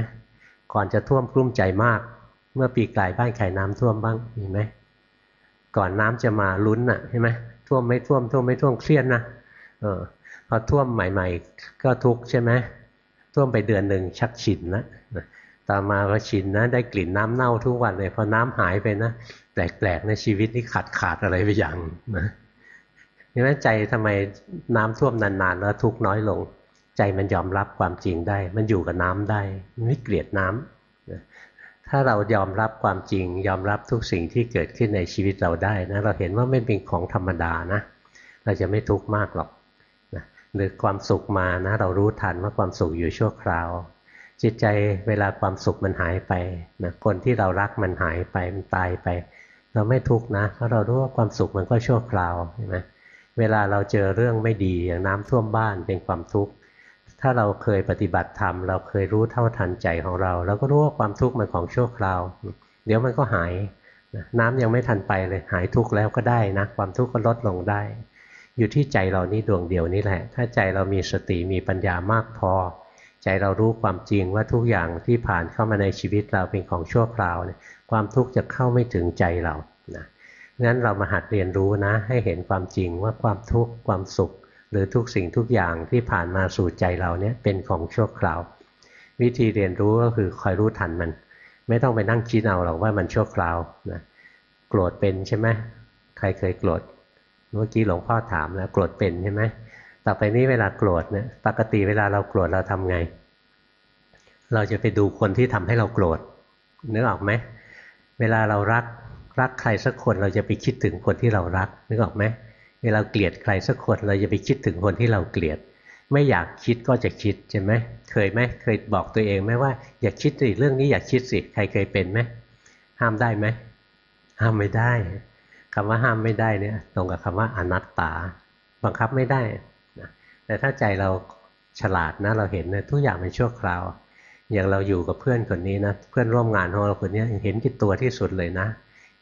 Speaker 1: ก่อนจะท่วมกลุ้มใจมาก เมื่อปีกลายบ้านไข่น้ำท่วมบ้างมีไหมก่อนน้ำจะมาลุ้นอะใช่ไหมท่วมไม่ท่วมท่วมไม่ท่วมเครียดนะเออพอท่วมใหม่ ๆ ก็ทุกข์ใช่ไหมท่วมไปเดือนหนึ่งชักชินนะต่อมาก็ชินนะได้กลิ่นน้ำเน่าทุกวันเลยพอน้ำหายไปนะแปลกๆในชีวิตนี่ขาดขาดอะไรไปอย่างนะดังนั้นใจทำไมน้ำท่วมนานๆแล้วทุกน้อยลง ใจมันยอมรับความจริงได้ มันอยู่กับน้ำได้มันไม่เกลียดน้ำ ถ้าเรายอมรับความจริง ยอมรับทุกสิ่งที่เกิดขึ้นในชีวิตเราได้นะเราเห็นว่าไม่เป็นของธรรมดานะ เราจะไม่ทุกข์มากหรอกนะหรือความสุขมานะ เรารู้ทันว่าความสุขอยู่ชั่วคราว จิตใจเวลาความสุขมันหายไปนะคนที่เรารักมันหายไปมันตายไป เราไม่ทุกข์นะเพราะเรารู้ว่าความสุขมันก็ชั่วคราวใช่ไหมเวลาเราเจอเรื่องไม่ดีอย่างน้ำท่วมบ้านเป็นความทุกข์ ถ้าเราเคยปฏิบัติธรรมเราเคยรู้เท่าทันใจของเรา เราก็รู้ว่าความทุกข์มันของชั่วคราว เดี๋ยวมันก็หายน้ำยังไม่ทันไปเลยหายทุกข์แล้วก็ได้นะความทุกข์ก็ลดลงได้ อยู่ที่ใจเรานี่ดวงเดียวนี่แหละ ถ้าใจเรามีสติมีปัญญามากพอ ใจเรารู้ความจริงว่าทุกอย่างที่ผ่านเข้ามาในชีวิตเราเป็นของชั่วคราวเนี่ยความทุกข์จะเข้าไม่ถึงใจเรานะงั้นเรามาหัดเรียนรู้นะ ให้เห็นความจริงว่าความทุกข์ความสุข หรือทุกสิ่งทุกอย่างที่ผ่านมาสู่ใจเราเนี่ยเป็นของชั่วคราว วิธีเรียนรู้ก็คือคอยรู้ทันมัน ไม่ต้องไปนั่งคิดเอาหรอกว่ามันชั่วคราวนะโกรธเป็นใช่ไหมใครเคยโกรธเมื่อกี้หลวงพ่อถามแล้วโกรธเป็นใช่ไหมต่อไปนี้เวลาโกรธเนี่ยปกติเวลาเราโกรธเราทำไง เราจะไปดูคนที่ทำให้เราโกรธนึกออกไหมเวลาเรารักรักใครสักคนเราจะไปคิดถึงคนที่เรารักนึกออกไหม เวลาเกลียดใครสักคนเราจะไปคิดถึงคนที่เราเกลียด ไม่อยากคิดก็จะคิดใช่ไหมเคยไหมเคยบอกตัวเองไหมว่า อยากคิดสิเรื่องนี้อยากคิดสิใครเคยเป็นไหมห้ามได้ไหมห้ามไม่ได้คำว่าห้ามไม่ได้เนี่ย ตรงกับคำว่าอนัตตา บังคับไม่ได้นะแต่ถ้าใจเราฉลาดนะเราเห็นนะทุกอย่างเป็นชั่วคราว อย่างเราอยู่กับเพื่อนคนนี้นะเพื่อนร่วมงานของเราคนนี้เห็นกี่ตัวที่สุดเลยนะ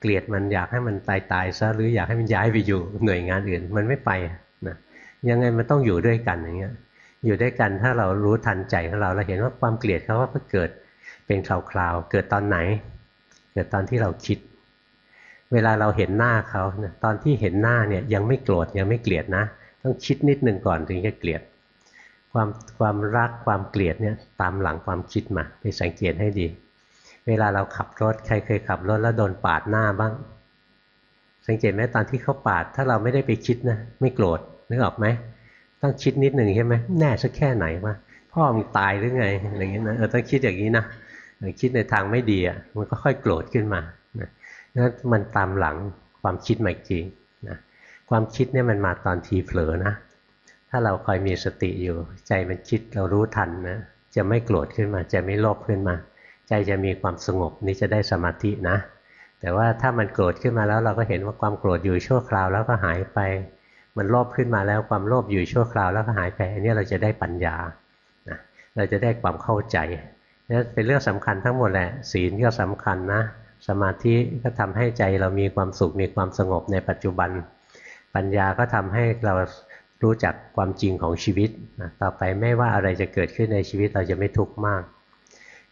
Speaker 1: เกลียดมันอยากให้มันตายตายซะหรืออยากให้มันย้ายไปอยู่หน่วยงานอื่น มันไม่ไปนะยังไงมันต้องอยู่ด้วยกันอย่างเงี้ยอยู่ด้วยกันถ้าเรารู้ทันใจของเราเราเห็นว่าความเกลียดเขาว่าเกิดเป็นคราวๆเกิดตอนไหน เกิดตอนที่เราคิด เวลาเราเห็นหน้าเขาตอนที่เห็นหน้าเนี่ยยังไม่โกรธยังไม่เกลียดนะ ต้องคิดนิดนึงก่อนถึงจะเกลียด ความความรักความเกลียดเนี่ยตามหลังความคิดมาไปสังเกตให้ดี เวลาเราขับรถ ใครเคยขับรถแล้วโดนปาดหน้าบ้าง สังเกตไหมตอนที่เขาปาด ถ้าเราไม่ได้ไปคิดนะ ไม่โกรธนึกออกไหมต้องคิดนิดหนึ่งใช่ไหมแน่สักแค่ไหนว่าพ่อมึงตายหรือไงอะไรเงี้ยนะเออต้องคิดอย่างนี้นะคิดในทางไม่ดีอะมันก็ค่อยโกรธขึ้นมานะนั่นมันตามหลังความคิดม่จริงนะความคิดเนี่ยมันมาตอนทีเผลอนะถ้าเราคอยมีสติอยู่ ใจมันคิดเรารู้ทันนะจะไม่โกรธขึ้นมา จะไม่โลภขึ้นมา ใจจะมีความสงบนี่จะได้สมาธินะ แต่ว่าถ้ามันโกรธขึ้นมาแล้วเราก็เห็นว่าความโกรธอยู่ชั่วคราวแล้วก็หายไป มันโลภขึ้นมาแล้วความโลภอยู่ชั่วคราวแล้วก็หายไป อันนี้เราจะได้ปัญญานะเราจะได้ความเข้าใจนี่เป็นเรื่องสำคัญทั้งหมดแหละ ศีลก็สำคัญนะ สมาธิก็ทำให้ใจเรามีความสุขมีความสงบในปัจจุบัน ปัญญาก็ทำให้เรารู้จักความจริงของชีวิตนะต่อไปไม่ว่าอะไรจะเกิดขึ้นในชีวิตเราจะไม่ทุกข์มาก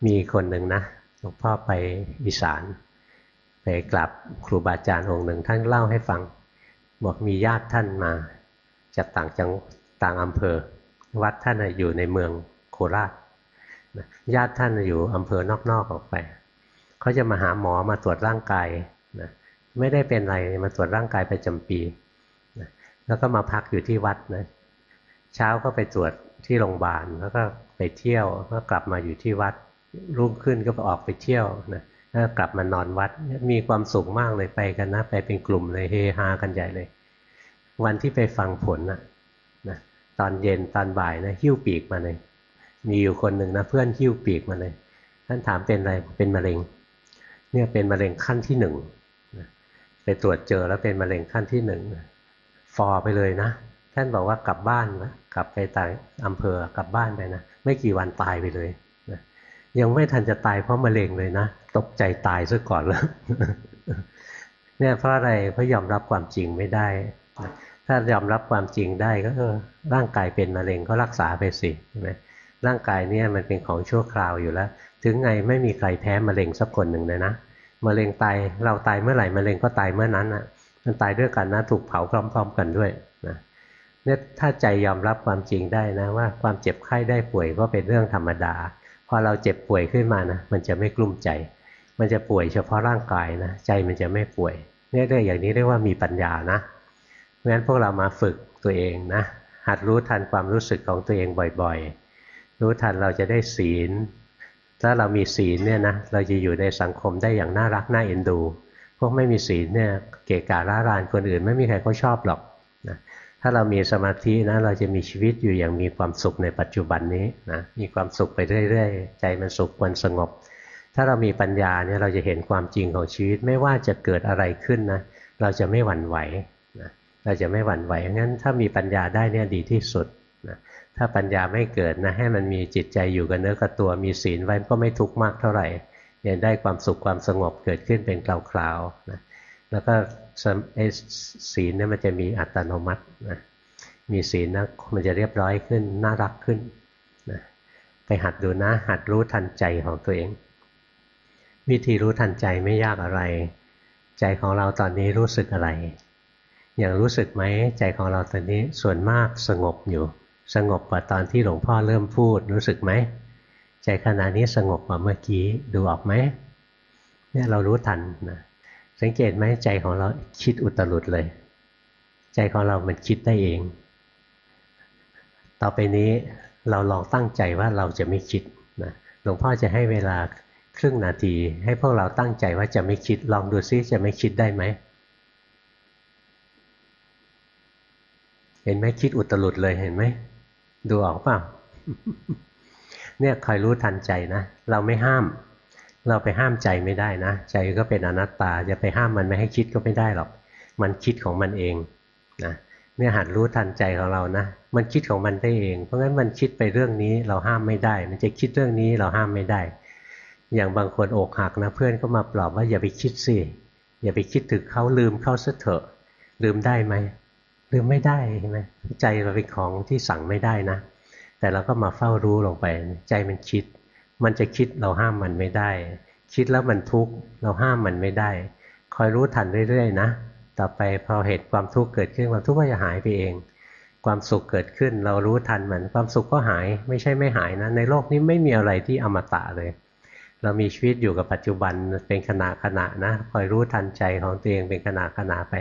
Speaker 1: มีคนหนึ่งนะหลวงพ่อไปอีสาน ไปกลับครูบาอาจารย์องค์หนึ่งท่านเล่าให้ฟัง บอกมีญาติท่านมาจากต่างจังต่างอำเภอ วัดท่านอยู่ในเมืองโคราชญาติท่านอยู่อำเภอนอกๆออกไปเขาจะมาหาหมอมาตรวจร่างกายนะไม่ได้เป็นอะไรมาตรวจร่างกายประจำปีนะแล้วก็มาพักอยู่ที่วัดนะเช้าก็ไปตรวจที่โรงพยาบาลแล้วก็ไปเที่ยวก็กลับมาอยู่ที่วัด รุ่งขึ้นก็ออกไปเที่ยวนะแล้วกลับมานอนวัด มีความสุขมากเลยไปกันนะ ไปเป็นกลุ่มเลยเฮฮากันใหญ่เลย วันที่ไปฟังผลนะนะตอนเย็นตอนบ่ายนะหิ้วปีกมาเลย มีอยู่คนหนึ่งนะเพื่อนหิ้วปีกมาเลย ท่านถามเป็นอะไรเป็นมะเร็ง เนี่ยเป็นมะเร็งขั้นที่หนึ่งไปตรวจเจอแล้วเป็นมะเร็งขั้นที่หนึ่งฟอไปเลยนะท่านบอกว่ากลับบ้านนะกลับไปต่างอำเภอกลับบ้านไปนะไม่กี่วันตายไปเลย ยังไม่ทันจะตายเพราะมะเร็งเลยนะ ตกใจตายซะก่อนแล้วเนี่ยเพราะอะไรเพราะยอมรับความจริงไม่ได้ ถ้ายอมรับความจริงได้ก็เออร่างกายเป็นมะเร็งก็รักษาไปสิใช่ไหมร่างกายเนี่ยมันเป็นของชั่วคราวอยู่แล้ว ถึงไงไม่มีใครแพ้มะเร็งสักคนหนึ่งเลยนะมะเร็งตายเราตายเมื่อไหร่มะเร็งก็ตายเมื่อนั้นอะ มันตายด้วยกันนะถูกเผาพร้อม ๆ กันด้วยนะเนี่ยถ้าใจยอมรับความจริงได้นะว่า ความเจ็บไข้ได้ป่วยก็เป็นเรื่องธรรมดา พอเราเจ็บป่วยขึ้นมานะมันจะไม่กลุ้มใจ มันจะป่วยเฉพาะร่างกายนะใจมันจะไม่ป่วยเนี่ยเรื่องอย่างนี้เรียกว่ามีปัญญานะเพราะฉะนั้นพวกเรามาฝึกตัวเองนะหัดรู้ทันความรู้สึกของตัวเองบ่อยๆ รู้ทันเราจะได้ศีล ถ้าเรามีศีลเนี่ยนะเราจะอยู่ในสังคมได้อย่างน่ารักน่าเอ็นดู พวกไม่มีศีลเนี่ยเกะกะร้ารานคนอื่น ไม่มีใครเขาชอบหรอกนะ ถ้าเรามีสมาธินะเราจะมีชีวิตอยู่อย่างมีความสุขในปัจจุบันนี้นะมีความสุขไปเรื่อยๆ ใจมันสุขมันสงบ ถ้าเรามีปัญญาเนี่ยเราจะเห็นความจริงของชีวิตไม่ว่าจะเกิดอะไรขึ้นนะเราจะไม่หวั่นไหวนะเราจะไม่หวั่นไหวงั้นถ้ามีปัญญาได้เนี่ยดีที่สุดนะถ้าปัญญาไม่เกิดนะให้มันมีจิตใจอยู่กับเนื้อกับตัวมีศีลไว้ก็ไม่ทุกข์มากเท่าไหร่ยังได้ความสุขความสงบเกิดขึ้นเป็นคราวๆนะ แล้วก็ศีลเนี่ยมันจะมีอัตโนมัตินะมีศีลนะมันจะเรียบร้อยขึ้น น่ารักขึ้นนะไปหัดดูนะ หัดรู้ทันใจของตัวเอง วิธีรู้ทันใจไม่ยากอะไร ใจของเราตอนนี้รู้สึกอะไร อย่างรู้สึกไหมใจของเราตอนนี้ส่วนมากสงบอยู่ สงบกว่าตอนที่หลวงพ่อเริ่มพูด รู้สึกไหมใจขณะนี้สงบกว่าเมื่อกี้ดูออกไหมเนี่ยเรารู้ทันนะ สังเกตไหมใจของเราคิดอุตรุดเลย ใจของเรามันคิดได้เอง ต่อไปนี้เราลองตั้งใจว่าเราจะไม่คิดนะหลวงพ่อจะให้เวลาครึ่งนาที ให้พวกเราตั้งใจว่าจะไม่คิด ลองดูซิจะไม่คิดได้ไหมเห็นไหมคิดอุตรุดเลยเห็นไหมดูออกเปล่าเนี่ยคอยรู้ทันใจนะ เราไม่ห้าม เราไปห้ามใจไม่ได้นะ ใจก็เป็นอนัตตาจะไปห้ามมันไม่ให้คิดก็ไม่ได้หรอก มันคิดของมันเองนะเนี่ยหัดรู้ทันใจของเรานะ มันคิดของมันได้เอง เพราะงั้นมันคิดไปเรื่องนี้เราห้ามไม่ได้ มันจะคิดเรื่องนี้เราห้ามไม่ได้ อย่างบางคนอกหักนะ เพื่อนก็มาปลอบว่าอย่าไปคิดสิอย่าไปคิดถึงเขาลืมเขาซะเถอะลืมได้ไหมลืมไม่ได้ใช่ไหมใจเราเป็นของที่สั่งไม่ได้นะ แต่เราก็มาเฝ้ารู้ลงไป ใจมันคิด มันจะคิดเราห้ามมันไม่ได้ คิดแล้วมันทุกข์เราห้ามมันไม่ได้ คอยรู้ทันเรื่อยๆนะ ต่อไปพอเหตุความทุกข์เกิดขึ้นความทุกข์ก็จะหายไปเอง ความสุขเกิดขึ้น เรารู้ทันมันความสุขก็หาย ไม่ใช่ไม่หายนะ ในโลกนี้ไม่มีอะไรที่อมตะเลย เรามีชีวิตอยู่กับปัจจุบันเป็นขณะขณะนะคอยรู้ทันใจของตัวเองเป็นขณะขณะไป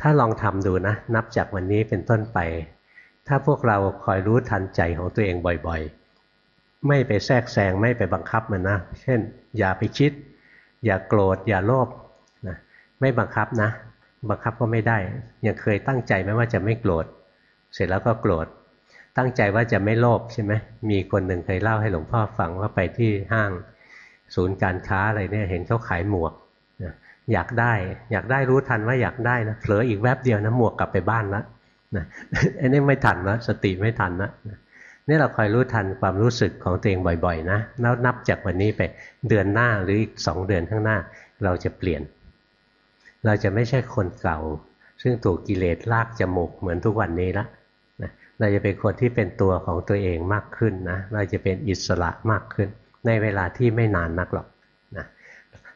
Speaker 1: ถ้าลองทำดูนะ นับจากวันนี้เป็นต้นไป ถ้าพวกเราคอยรู้ทันใจของตัวเองบ่อย ๆ ไม่ไปแทรกแซงไม่ไปบังคับมันนะ เช่น อย่าไปคิด อย่าโกรธ อย่าโลภนะไม่บังคับนะ บังคับก็ไม่ได้ ยังเคยตั้งใจไหมว่าจะไม่โกรธ เสร็จแล้วก็โกรธ ตั้งใจว่าจะไม่โลภใช่ไหมมีคนหนึ่งเคยเล่าให้หลวงพ่อฟังว่าไปที่ห้าง ศูนย์การค้าอะไรเนี่ยเห็นเขาขายหมวกอยากได้ อยากได้รู้ทันว่าอยากได้นะเผลออีกแวบเดียวนะหมวกกลับไปบ้านแล้วนะอันนี้ไม่ทันนะสติไม่ทันนะ นี่เราคอยรู้ทันความรู้สึกของตัวเองบ่อยๆ นะแล้วนับจากวันนี้ไปเดือนหน้าหรืออีกสองเดือนข้างหน้า เราจะเปลี่ยน เราจะไม่ใช่คนเก่า ซึ่งถูกกิเลสลากจมูกเหมือนทุกวันนี้ละนะเราจะเป็นคนที่เป็นตัวของตัวเองมากขึ้นนะเราจะเป็นอิสระมากขึ้น ในเวลาที่ไม่นานนักหรอกนะ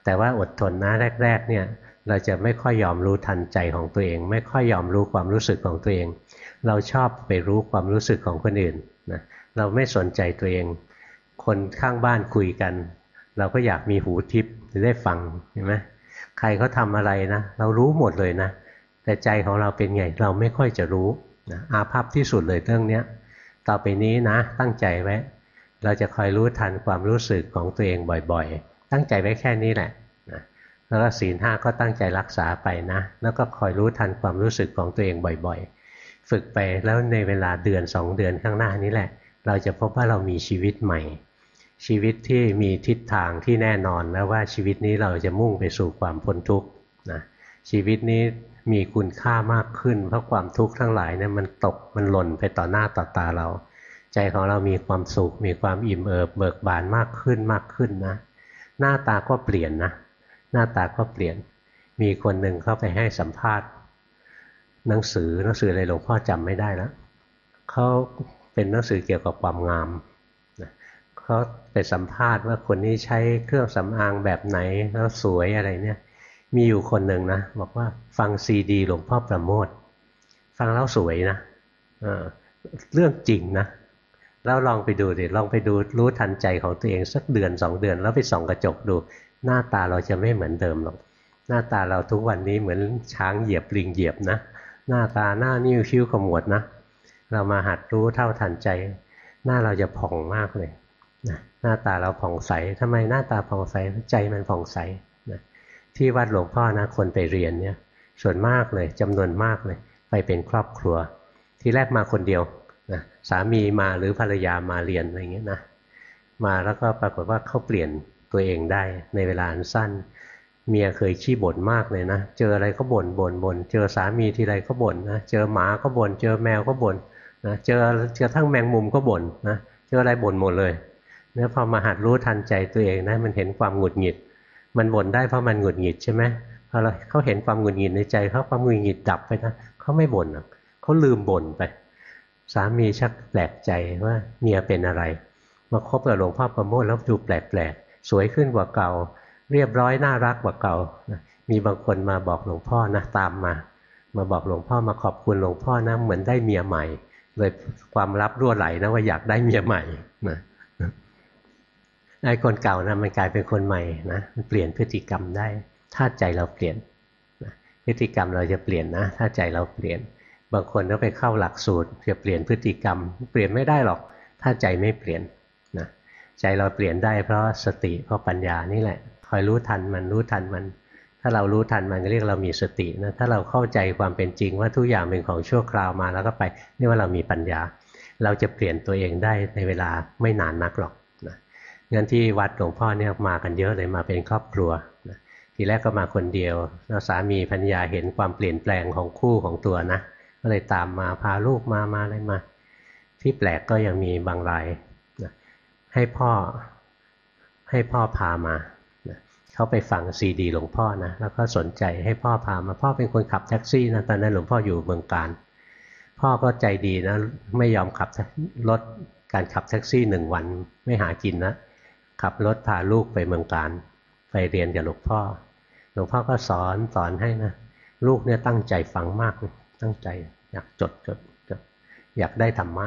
Speaker 1: แต่ว่าอดทนนะแรก ๆ เนี่ยเราจะไม่ค่อยยอมรู้ทันใจของตัวเอง ไม่ค่อยยอมรู้ความรู้สึกของตัวเอง เราชอบไปรู้ความรู้สึกของคนอื่นนะเราไม่สนใจตัวเอง คนข้างบ้านคุยกัน เราก็อยากมีหูทิพย์จะได้ฟังเห็นไหมใครเขาทาอะไรนะ เรารู้หมดเลยนะ แต่ใจของเราเป็นไงเราไม่ค่อยจะรู้นะอาภัพที่สุดเลยเรื่องนี้ต่อไปนี้นะ ตั้งใจไว้ เราจะคอยรู้ทันความรู้สึกของตัวเองบ่อยๆ ตั้งใจไว้แค่นี้แหละนะแล้วก็ศีลห้าก็ตั้งใจรักษาไปนะ แล้วก็คอยรู้ทันความรู้สึกของตัวเองบ่อย ๆ ฝึกไปแล้วในเวลาเดือนสองเดือนข้างหน้านี้แหละ เราจะพบว่าเรามีชีวิตใหม่ ชีวิตที่มีทิศทางที่แน่นอนแล้วว่าชีวิตนี้เราจะมุ่งไปสู่ความพ้นทุกข์นะชีวิตนี้มีคุณค่ามากขึ้น เพราะความทุกข์ทั้งหลายเนี่ยมันตกมันหล่นไปต่อหน้าต่อตาเรา ใจของเรามีความสุข มีความอิ่มเอิบเบิกบานมากขึ้นมากขึ้นนะ หน้าตาก็เปลี่ยนนะ หน้าตาก็เปลี่ยน มีคนหนึ่งเข้าไปให้สัมภาษณ์ หนังสือหนังสืออะไรหลวงพ่อจำไม่ได้แล้วเขาเป็นหนังสือเกี่ยวกับความงามเขาไปสัมภาษณ์ว่าคนนี้ใช้เครื่องสำอางแบบไหนแล้วสวยอะไรเนี่ย มีอยู่คนหนึ่งนะบอกว่าฟังซีดีหลวงพ่อประโมทฟังแล้วสวยนะเเรื่องจริงนะแล้วลองไปดูดิลองไปดูรู้ทันใจของตัวเองสักเดือนสองเดือน แล้วไปส่องกระจกดู หน้าตาเราจะไม่เหมือนเดิมหรอกหน้าตาเราทุกวันนี้เหมือนช้างเหยียบลิงเหยียบนะ หน้าตาหน้านิ้วคิ้วขมวดนะเรามาหัดรู้เท่าทันใจ หน้าเราจะผ่องมากเลยนะหน้าตาเราผ่องใสทำไมหน้าตาผ่องใสใจมันผ่องใสนะที่วัดหลวงพ่อนะคนไปเรียนเนี่ยส่วนมากเลยจำนวนมากเลย ไปเป็นครอบครัว ทีแรกมาคนเดียวนะสามีมาหรือภรรยามาเรียนอะไรเงี้ยนะมาแล้วก็ปรากฏว่าเขาเปลี่ยนตัวเองได้ในเวลาอันสั้น เมียเคยขี้บ่นมากเลยนะ เจออะไรก็บ่นบ่นบ่นเจอสามีทีไรก็บ่นนะ เจอหมาก็บ่น เจอแมวก็บ่นนะ เจอเจอทั้งแมงมุมก็บ่นนะ เจออะไรบ่นหมดเลย เนี่ยพอมาหัดรู้ทันใจตัวเองนะ มันเห็นความหงุดหงิด มันบ่นได้เพราะมันหงุดหงิดใช่ไหมพอเราเขาเห็นความหงุดหงิดในใจเขาความหงุดหงิดดับไปนะเขาไม่บ่นเขาลืมบ่นไป สามีชักแปลกใจว่าเมียเป็นอะไร มาคบกับหลวงพ่อประโมทแล้วดูแปลกๆสวยขึ้นกว่าเก่า เรียบร้อยน่ารักกว่าเก่า มีบางคนมาบอกหลวงพ่อนะตามมา มาบอกหลวงพ่อมาขอบคุณหลวงพ่อนะเหมือนได้เมียใหม่ เลยความลับรั่วไหลนะว่าอยากได้เมียใหม่นะไอ้คนเก่านะมันกลายเป็นคนใหม่นะมันเปลี่ยนพฤติกรรมได้ ถ้าใจเราเปลี่ยนนะพฤติกรรมเราจะเปลี่ยนนะ ถ้าใจเราเปลี่ยน บางคนก็ไปเข้าหลักสูตรจะเปลี่ยนพฤติกรรม เปลี่ยนไม่ได้หรอก ถ้าใจไม่เปลี่ยนนะใจเราเปลี่ยนได้เพราะสติเพราะปัญญานี่แหละ คอยรู้ทันมันรู้ทันมัน ถ้าเรารู้ทันมันก็เรียกเรามีสตินะถ้าเราเข้าใจความเป็นจริงว่าทุกอย่างเป็นของชั่วคราวมาแล้วก็ไปนี่ว่าเรามีปัญญา เราจะเปลี่ยนตัวเองได้ในเวลาไม่นานนักหรอกนะงั้นที่วัดหลวงพ่อเนี่ยมากันเยอะเลยมาเป็นครอบครัวนะทีแรกก็มาคนเดียวแล้วสามีพัญญาเห็นความเปลี่ยนแปลงของคู่ของตัวนะก็เลยตามมาพาลูกมามาอะไรมา ที่แปลกก็ยังมีบางรายนะให้พ่อให้พ่อพามา เขาไปฟังซีดีหลวงพ่อนะแล้วก็สนใจให้พ่อพามาพ่อเป็นคนขับแท็กซี่นะตอนนั้นหลวงพ่ออยู่เมืองการ พ่อก็ใจดีนะ ไม่ยอมขับรถการขับแท็กซี่หนึ่งวันไม่หากินนะขับรถพาลูกไปเมืองการ ไปเรียนกับหลวงพ่อ หลวงพ่อก็สอนสอนให้นะลูกเนี่ยตั้งใจฟังมากตั้งใจอยากจดจดจดอยากได้ธรรมะ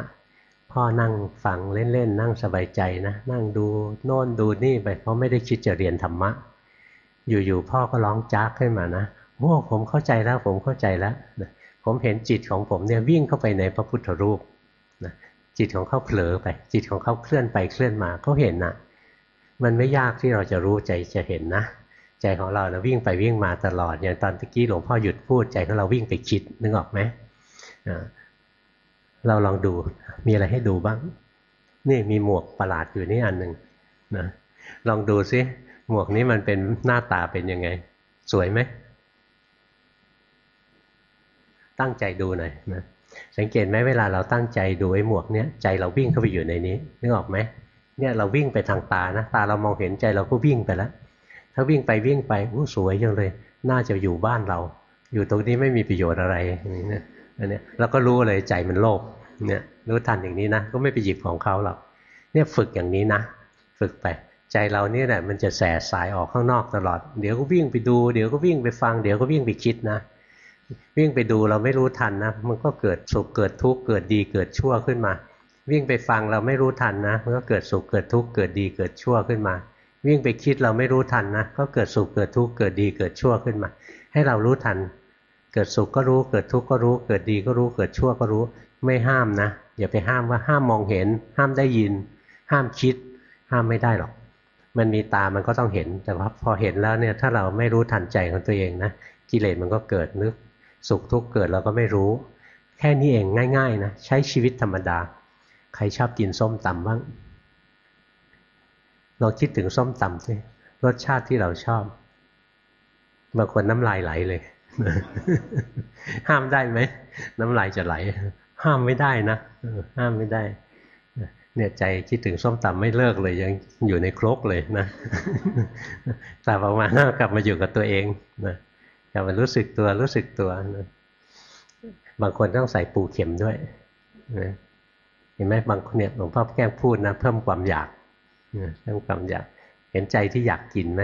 Speaker 1: พ่อนั่งฟังเล่นๆนั่งสบายใจนะ นั่งดูโน่นดูนี่ไปเพราะไม่ได้คิดจะเรียนธรรมะ อยู่ๆพ่อก็ร้องจากขึ้นมานะโอ้ผมเข้าใจแล้วผมเข้าใจแล้วผมเห็นจิตของผมเนี่ยวิ่งเข้าไปในพระพุทธรูปนะจิตของเขาเผลอไป จิตของเขาเคลื่อนไปเคลื่อนมาเขาเห็นนะมันไม่ยากที่เราจะรู้ใจจะเห็นนะใจของเรานะวิ่งไปวิ่งมาตลอดอย่างตอนตะกี้หลวงพ่อหยุดพูดใจของเราวิ่งไปคิดนึกออกไหมเราลองดูมีอะไรให้ดูบ้าง นี่มีหมวกประหลาดอยู่นี่อันหนึ่งนะลองดูซิ หมวกนี้มันเป็นหน้าตาเป็นยังไง สวยไหม ตั้งใจดูหน่อยนะสังเกตไหมเวลาเราตั้งใจดูไอ้หมวกเนี้ยใจเราวิ่งเข้าไปอยู่ในนี้นึกออกไหมเนี่ยเราวิ่งไปทางตานะตาเรามองเห็นใจเราก็วิ่งไปแล้วถ้าวิ่งไปวิ่งไปอู้สวยจังเลย น่าจะอยู่บ้านเรา อยู่ตรงนี้ไม่มีประโยชน์อะไรอย่างนี้อันนี้เราก็รู้เลยใจมันโลภเนี่ยรู้ทันอย่างนี้นะ ก็ไม่ไปหยิบของเขาหรอกเนี่ยฝึกอย่างนี้นะ ฝึกไป ใจเรานี่แหละมันจะแสสายออกข้างนอกตลอด เดี๋ยวก็วิ่งไปดู เดี๋ยวก็วิ่งไปฟัง เดี๋ยวก็วิ่งไปคิดนะ วิ่งไปดูเราไม่รู้ทันนะ มันก็เกิดสุขเกิดทุกข์เกิดดีเกิดชั่วขึ้นมา วิ่งไปฟังเราไม่รู้ทันนะ มันก็เกิดสุขเกิดทุกข์เกิดดีเกิดชั่วขึ้นมา วิ่งไปคิดเราไม่รู้ทันนะ ก็เกิดสุขเกิดทุกข์เกิดดีเกิดชั่วขึ้นมา ให้เรารู้ทัน เกิดสุขก็รู้ เกิดทุกข์ก็รู้ เกิดดีก็รู้ เกิดชั่วก็รู้ ไม่ห้ามนะ อย่าไปห้ามว่าห้ามมองเห็น ห้ามได้ยิน ห้ามคิด ห้ามไม่ได้หรอก มันมีตามันก็ต้องเห็น แต่ว่าพอเห็นแล้วเนี่ย ถ้าเราไม่รู้ทันใจของตัวเองนะ กิเลสมันก็เกิดนึกสุขทุกข์เกิดเราก็ไม่รู้ แค่นี้เองง่าย ๆ นะ ใช้ชีวิตธรรมดา ใครชอบกินส้มตำบ้างลองคิดถึงส้มตำสิรสชาติที่เราชอบบางคนน้ำลายไหลเลย ห้ามได้ไหม น้ำลายจะไหล ห้ามไม่ได้นะห้ามไม่ได้ เนี่ยใจคิดถึงส้มตำไม่เลิกเลย ยังอยู่ในครกเลยนะแต่ออกมาหน้ากลับมาอยู่กับตัวเองนะกลับมารู้สึกตัวรู้สึกตัวนะบางคนต้องใส่ปูเข็มด้วยนะเห็นไหมบางคนเนี่ยหลวงพ่อแก้งพูดนะเพิ่มความอยากเพิ่มความอยาก เห็นใจที่อยากกินไหม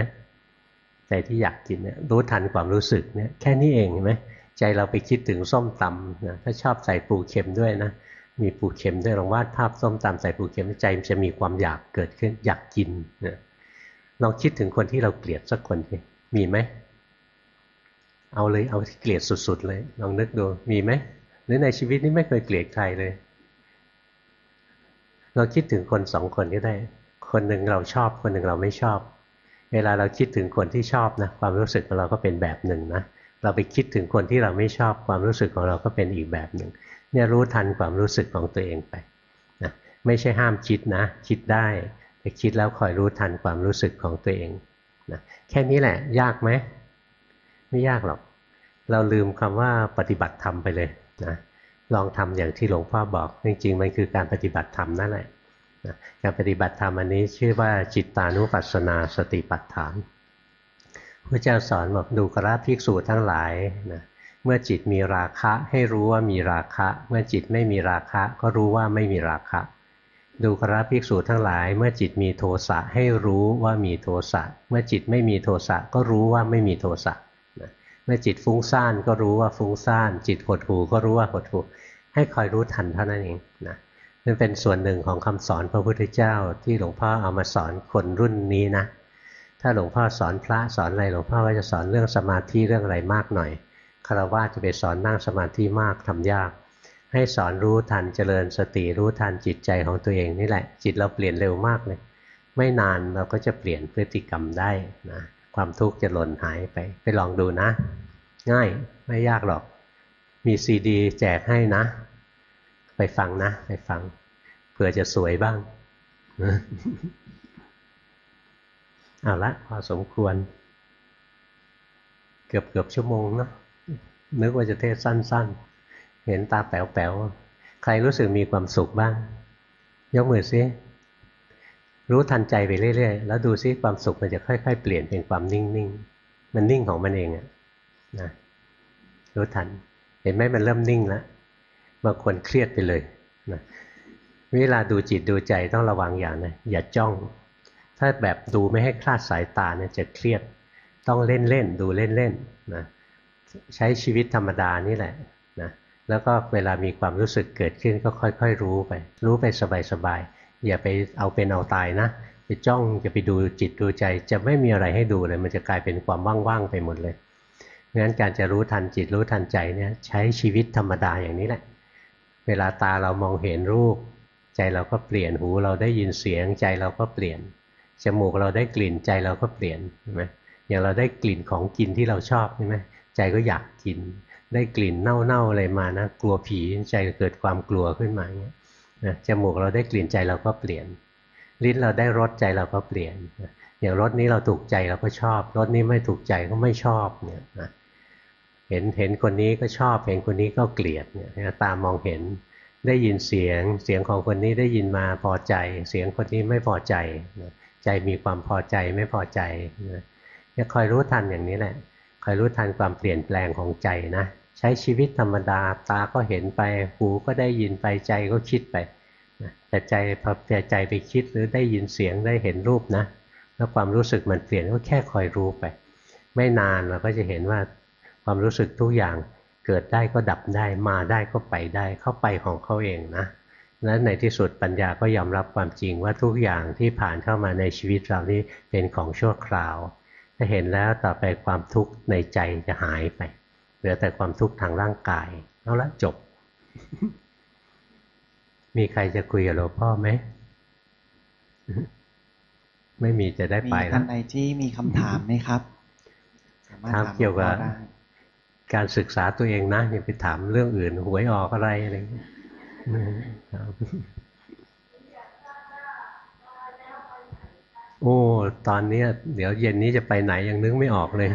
Speaker 1: ใจที่อยากกินเนี่ยรู้ทันความรู้สึกเนี่ยแค่นี้เองเห็นไหมใจเราไปคิดถึงส้มตำนะถ้าชอบใส่ปูเข็มด้วยนะ มีปูเข็มด้วยลองวาดภาพส้มตำใส่ปูเข็มใจมันจะมีความอยากเกิดขึ้นอยากกินนะลองคิดถึงคนที่เราเกลียดสักคนสิมีไหมเอาเลยเอาที่เกลียดสุดๆเลยลองนึกดูมีไหมหรือในชีวิตนี้ไม่เคยเกลียดใครเลย เราคิดถึงคนสองคนก็ได้ คนหนึ่งเราชอบ คนหนึ่งเราไม่ชอบ เวลาเราคิดถึงคนที่ชอบนะความรู้สึกของเราก็เป็นแบบหนึ่งนะเราไปคิดถึงคนที่เราไม่ชอบความรู้สึกของเราก็เป็นอีกแบบหนึ่ง เนี่ยรู้ทันความรู้สึกของตัวเองไปนะไม่ใช่ห้ามคิดนะ คิดได้แต่คิดแล้วคอยรู้ทันความรู้สึกของตัวเองนะแค่นี้แหละ ยากไหมไม่ยากหรอก เราลืมคำว่าปฏิบัติธรรมไปเลยนะลองทำอย่างที่หลวงพ่อบอก จริงๆ มันคือการปฏิบัติธรรมนั่นแหละนะการปฏิบัติธรรมอันนี้ชื่อว่าจิตตานุปัสสนาสติปัฏฐานพระเจ้าสอนบอกดูกราภิกษุทั้งหลายนะ เมื่อจิตมีราคะให้รู้ว่ามีราคะ เมื่อจิตไม่มีราคะก็รู้ว่าไม่มีราคะ ดูกราภิกษุทั้งหลาย เมื่อจิตมีโทสะให้รู้ว่ามีโทสะ เมื่อจิตไม่มีโทสะก็รู้ว่าไม่มีโทสะ เมื่อจิตฟุ้งซ่านก็รู้ว่าฟุ้งซ่าน จิตหดหูก็รู้ว่าหดหูให้คอยรู้ทันเท่านั้นเองนะนั่นเป็นส่วนหนึ่งของคำสอนพระพุทธเจ้าที่หลวงพ่อเอามาสอนคนรุ่นนี้นะ ถ้าหลวงพ่อสอนพระสอนอะไรหลวงพ่อก็จะสอนเรื่องสมาธิเรื่องอะไรมากหน่อย คารวะจะไปสอนนั่งสมาธิมากทำยาก ให้สอนรู้ทันเจริญสติรู้ทันจิตใจของตัวเองนี่แหละ จิตเราเปลี่ยนเร็วมากเลย ไม่นานเราก็จะเปลี่ยนพฤติกรรมได้นะความทุกข์จะหล่นหายไป ไปลองดูนะ ง่ายไม่ยากหรอก มีซีดี แจกให้นะ ไปฟังนะ ไปฟังเผื่อจะสวยบ้างเอาละพอสมควร เกือบเกือบชั่วโมงเนาะ นึกว่าจะเทศสั้น ๆ เห็นตาแป๋วๆ ใครรู้สึกมีความสุขบ้าง ยกมือซิรู้ทันใจไปเรื่อย ๆ แล้วดูซิความสุขมันจะค่อย ๆ เปลี่ยนเป็นความนิ่ง ๆ มันนิ่งของมันเองอะนะรู้ทัน เห็นไหมมันเริ่มนิ่งแล้วบางคนเครียดไปเลยนะเวลาดูจิตดูใจต้องระวังอย่างนะอย่าจ้อง ถ้าแบบดูไม่ให้คลาดสายตาเนี่ยจะเครียด ต้องเล่นเล่นดูเล่นเล่นนะ ใช้ชีวิตธรรมดานี่แหละนะแล้วก็เวลามีความรู้สึกเกิดขึ้นก็ค่อย ๆ รู้ไป รู้ไปสบายๆอย่าไปเอาเป็นเอาตายนะไปจ้องจะไปดูจิตดูใจ จะไม่มีอะไรให้ดูเลย มันจะกลายเป็นความว่างๆไปหมดเลยงั้นการจะรู้ทันจิตรู้ทันใจเนี่ยใช้ชีวิตธรรมดาอย่างนี้แหละ เวลาตาเรามองเห็นรูป ใจเราก็เปลี่ยนหูเราได้ยินเสียงใจเราก็เปลี่ยนจมูกเราได้กลิ่นใจเราก็เปลี่ยนใช่ไหมอย่างเราได้กลิ่นของกินที่เราชอบใช่ไหม ใจก็อยากกิน ได้กลิ่นเน่าๆอะไรมานะ กลัวผีใจเกิดความกลัวขึ้นมาเงี้ยนะจมูกเราได้กลิ่นใจเราก็เปลี่ยน ลิ้นเราได้รสใจเราก็เปลี่ยนอย่างรสนี้เราถูกใจเราก็ชอบรสนี้ไม่ถูกใจก็ไม่ชอบเนี่ยนะเห็นเห็นคนนี้ก็ชอบเห็นคนนี้ก็เกลียดเนี่ยตามองเห็นได้ยินเสียงเสียงของคนนี้ได้ยินมาพอใจ เสียงคนนี้ไม่พอใจ ใจมีความพอใจไม่พอใจจะคอยรู้ทันอย่างนี้แหละ คอยรู้ทันความเปลี่ยนแปลงของใจนะใช้ชีวิตธรรมดาตาก็เห็นไปหูก็ได้ยินไปใจก็คิดไปแต่ใจพอแต่ใจไปคิดหรือได้ยินเสียงได้เห็นรูปนะ แล้วความรู้สึกมันเปลี่ยนก็แค่คอยรู้ไป ไม่นานเราก็จะเห็นว่าความรู้สึกทุกอย่างเกิดได้ก็ดับได้มาได้ก็ไปได้เข้าไปของเขาเองนะและในที่สุดปัญญาก็ยอมรับความจริงว่าทุกอย่างที่ผ่านเข้ามาในชีวิตเรานี่เป็นของชั่วคราว ถ้าเห็นแล้วต่อไปความทุกข์ในใจจะหายไปเหลือแต่ความทุกข์ทางร่างกายเอาละจบ มีใครจะคุยกับหลวงพ่อไหมไม่มีจะได้ไปแล้วมีท่าน
Speaker 2: ใดที่มีคำถามไหมครับ
Speaker 1: ถามเกี่ยวกับการศึกษาตัวเองนะอย่าไปถามเรื่องอื่นหวยออกอะไรอะไร โอ้ ตอนนี้เดี๋ยวเย็นนี้จะไปไหนยังนึกไม่ออกเลย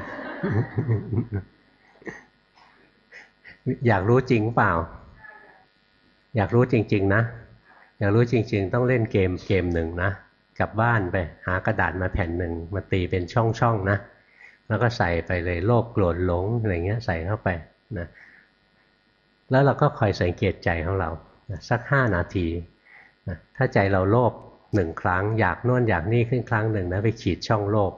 Speaker 1: อยากรู้จริงเปล่า อยากรู้จริง ๆ นะ อยากรู้จริง ๆ ต้องเล่นเกมเกมหนึ่งนะ กลับบ้านไปหากระดาษมาแผ่นหนึ่งมาตีเป็นช่องๆนะ แล้วก็ใส่ไปเลยโลภโกรธหลงอะไรเงี้ย ใส่เข้าไปนะ แล้วเราก็คอยสังเกตใจของเรา สักห้านาทีนะถ้าใจเราโลภ หนึ่งครั้ง อยากน่นอยากนี่ขึ้นครั้งหนึ่งนะไปขีดช่องโลภ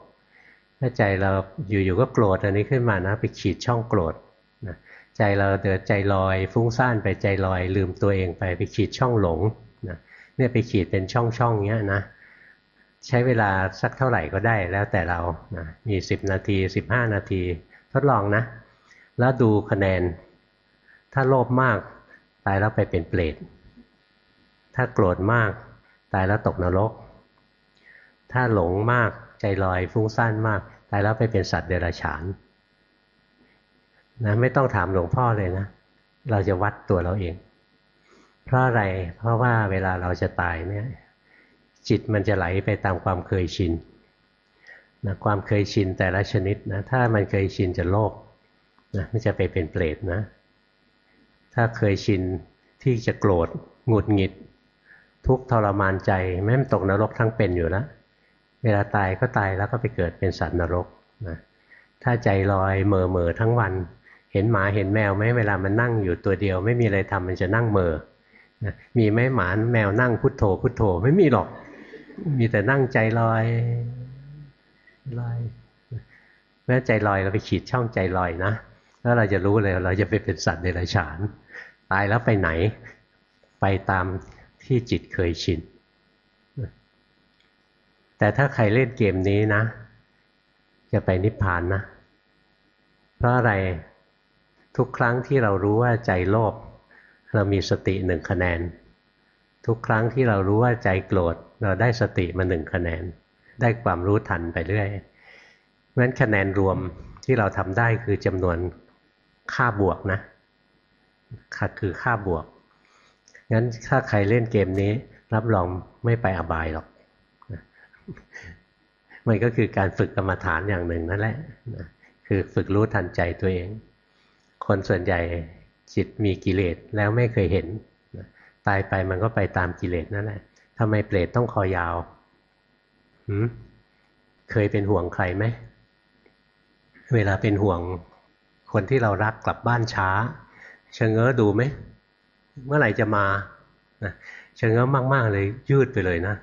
Speaker 1: ถ้าใจเราอยู่ๆก็โกรธอันนี้ขึ้นมานะ ไปขีดช่องโกรธนะใจเราเดินใจลอย ฟุ้งซ่านไปใจลอย ลืมตัวเองไปไปขีดช่องหลงนะเนี่ยไปขีดเป็นช่องๆเงี้ยนะใช้เวลาสักเท่าไหร่ก็ได้แล้วแต่เรานะมี 10 นาที 15 นาที ทดลองนะ แล้วดูคะแนน ถ้าโลภมาก ตายแล้วไปเป็นเปรตถ้าโกรธมากายแล้วตกนรก ถ้าหลงมากใจลอยฟุ้งซ่านมาก ตายแล้วไปเป็นสัตว์เดรัจฉานนะไม่ต้องถามหลวงพ่อเลยนะ เราจะวัดตัวเราเอง เพราะอะไรเพราะว่าเวลาเราจะตายเนี่ยจิตมันจะไหลไปตามความเคยชินนะความเคยชินแต่ละชนิดนะถ้ามันเคยชินจะโลภนะมันจะไปเป็นเปรตนะ ถ้าเคยชินที่จะโกรธหงุดหงิด ทุกทรมานใจแม้มันตกนรกทั้งเป็นอยู่แล้วเวลาตายก็ตายแล้วก็ไปเกิดเป็นสัตว์นรกนะถ้าใจลอยเม่อเม่อทั้งวัน เห็นหมาเห็นแมวไหมเวลามันนั่งอยู่ตัวเดียว ไม่มีอะไรทำมันจะนั่งเม่อนะมีไหมหมาแมวนั่งพุทโธ พุทโธไม่มีหรอก มีแต่นั่งใจลอยลอยแม้ใจลอยเราไปขีดช่องใจลอยนะแล้วเราจะรู้เลยเราจะไปเป็นสัตว์เดรัจฉาน ตายแล้วไปไหน ไปตาม ที่จิตเคยชิน แต่ถ้าใครเล่นเกมนี้นะ จะไปนิพพานนะ เพราะอะไรทุกครั้งที่เรารู้ว่าใจโลภเรามีสติหนึ่งคะแนน ทุกครั้งที่เรารู้ว่าใจโกรธเราได้สติมาหนึ่งคะแนน ได้ความรู้ทันไปเรื่อยเพราะฉะนั้นคะแนนรวมที่เราทำได้คือจำนวนค่าบวกนะค่ะคือค่าบวก งั้นถ้าใครเล่นเกมนี้ รับรองไม่ไปอบายหรอกมันก็คือการฝึกกรรมฐานอย่างหนึ่งนั่นแหละคือฝึกรู้ทันใจตัวเอง คนส่วนใหญ่จิตมีกิเลสแล้วไม่เคยเห็น ตายไปมันก็ไปตามกิเลสนั่นแหละทำไมเปรตต้องคอยาวหืมเคยเป็นห่วงใครไหม เวลาเป็นห่วงคนที่เรารักกลับบ้านช้าชะเง้อดูไหม เมื่อไหร่จะมาชะเง้อมาก ๆ เลยยืดไปเลยนะ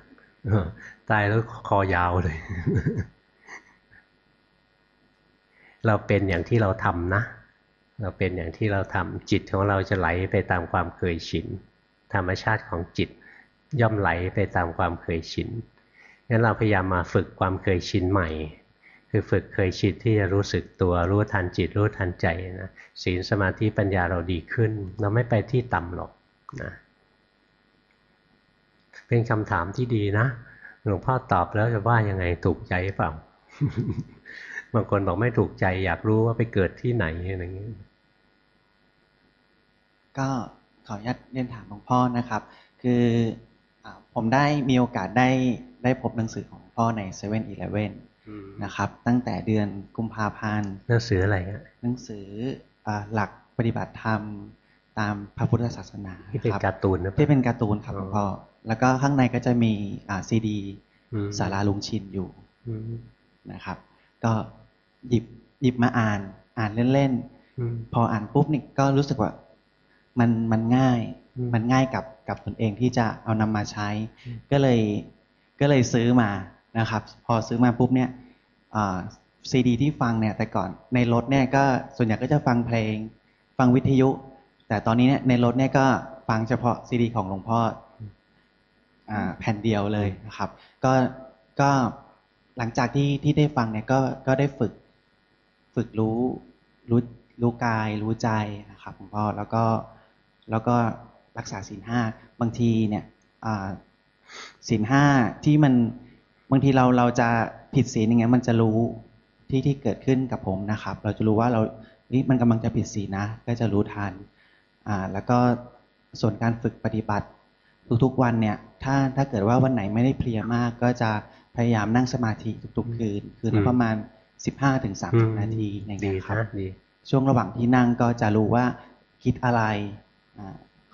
Speaker 1: ตายแล้วคอยาวเลย เราเป็นอย่างที่เราทำนะ เราเป็นอย่างที่เราทำจิตของเราจะไหลไปตามความเคยชิน ธรรมชาติของจิต ย่อมไหลไปตามความเคยชินงั้นเราพยายามมาฝึกความเคยชินใหม่ คือฝึกเคยชินที่จะรู้สึกตัวรู้ทันจิตรู้ทันใจนะศีลสมาธิปัญญาเราดีขึ้น เราไม่ไปที่ต่ำหรอกนะเป็นคำถามที่ดีนะหลวงพ่อตอบแล้วจะว่ายังไงถูกใจเปล่าบางคนบอกไม่ถูกใจอยากรู้ว่าไปเกิดที่ไหนอะไรอย่างนี้
Speaker 2: ก็ขออนุญาตเรียนถามหลวงพ่อนะครับ คือผมได้มีโอกาสได้ได้พบหนังสือของพ่อในเซเว่นอีเลฟเว่น นะครับ ตั้งแต่เดือนกุมภาพันธ์
Speaker 1: หนังสืออะไร
Speaker 2: หนังสือหลักปฏิบัติธรรมตามพระพุทธศาสนา
Speaker 1: ที่เป็นการ์ตูนนะ
Speaker 2: ที่เป็นการ์ตูนครับหลวงพ่อแล้วก็ข้างในก็จะมีอ่าซีดีสาราลุงชินอยู่นะครับ ก็หยิบหยิบมาอ่านอ่านเล่นๆพออ่านปุ๊บนี่ก็รู้สึกว่ามันมันง่ายมันง่ายกับกับตนเองที่จะเอานำมาใช้ ก็เลยก็เลยซื้อมา นะครับ พอซื้อมาปุ๊บเนี่ยซีดีที่ฟังเนี่ยแต่ก่อนในรถเนี่ยก็ส่วนใหญ่ก็จะฟังเพลง ฟังวิทยุ แต่ตอนนี้เนี่ยในรถเนี่ยก็ฟังเฉพาะซีดีของหลวงพ่อแผ่นเดียวเลยนะครับ ก็ก็หลังจากที่ที่ได้ฟังเนี่ยก็ก็ได้ฝึกฝึกรู้รู้รู้กายรู้ใจนะครับหลวงพ่อแล้วก็แล้วก็รักษาศีลห้าบางทีเนี่ยศีลห้าที่มัน บางทีเราเราจะผิดศีลอย่างเงี้ยมันจะรู้ที่ที่เกิดขึ้นกับผมนะครับ เราจะรู้ว่าเรานี่มันกำลังจะผิดศีลนะ ก็จะรู้ทันอ่าแล้วก็ส่วนการฝึกปฏิบัติ ทุกๆวันเนี่ยถ้าถ้าเกิดว่าวันไหนไม่ได้เพลียมาก ก็จะพยายามนั่งสมาธิทุกๆคืน คืนละประมาณสิบห้าถึงสามสิบนาทีอย่างเงี้ยครับช่วงระหว่างที่นั่งก็จะรู้ว่าคิดอะไร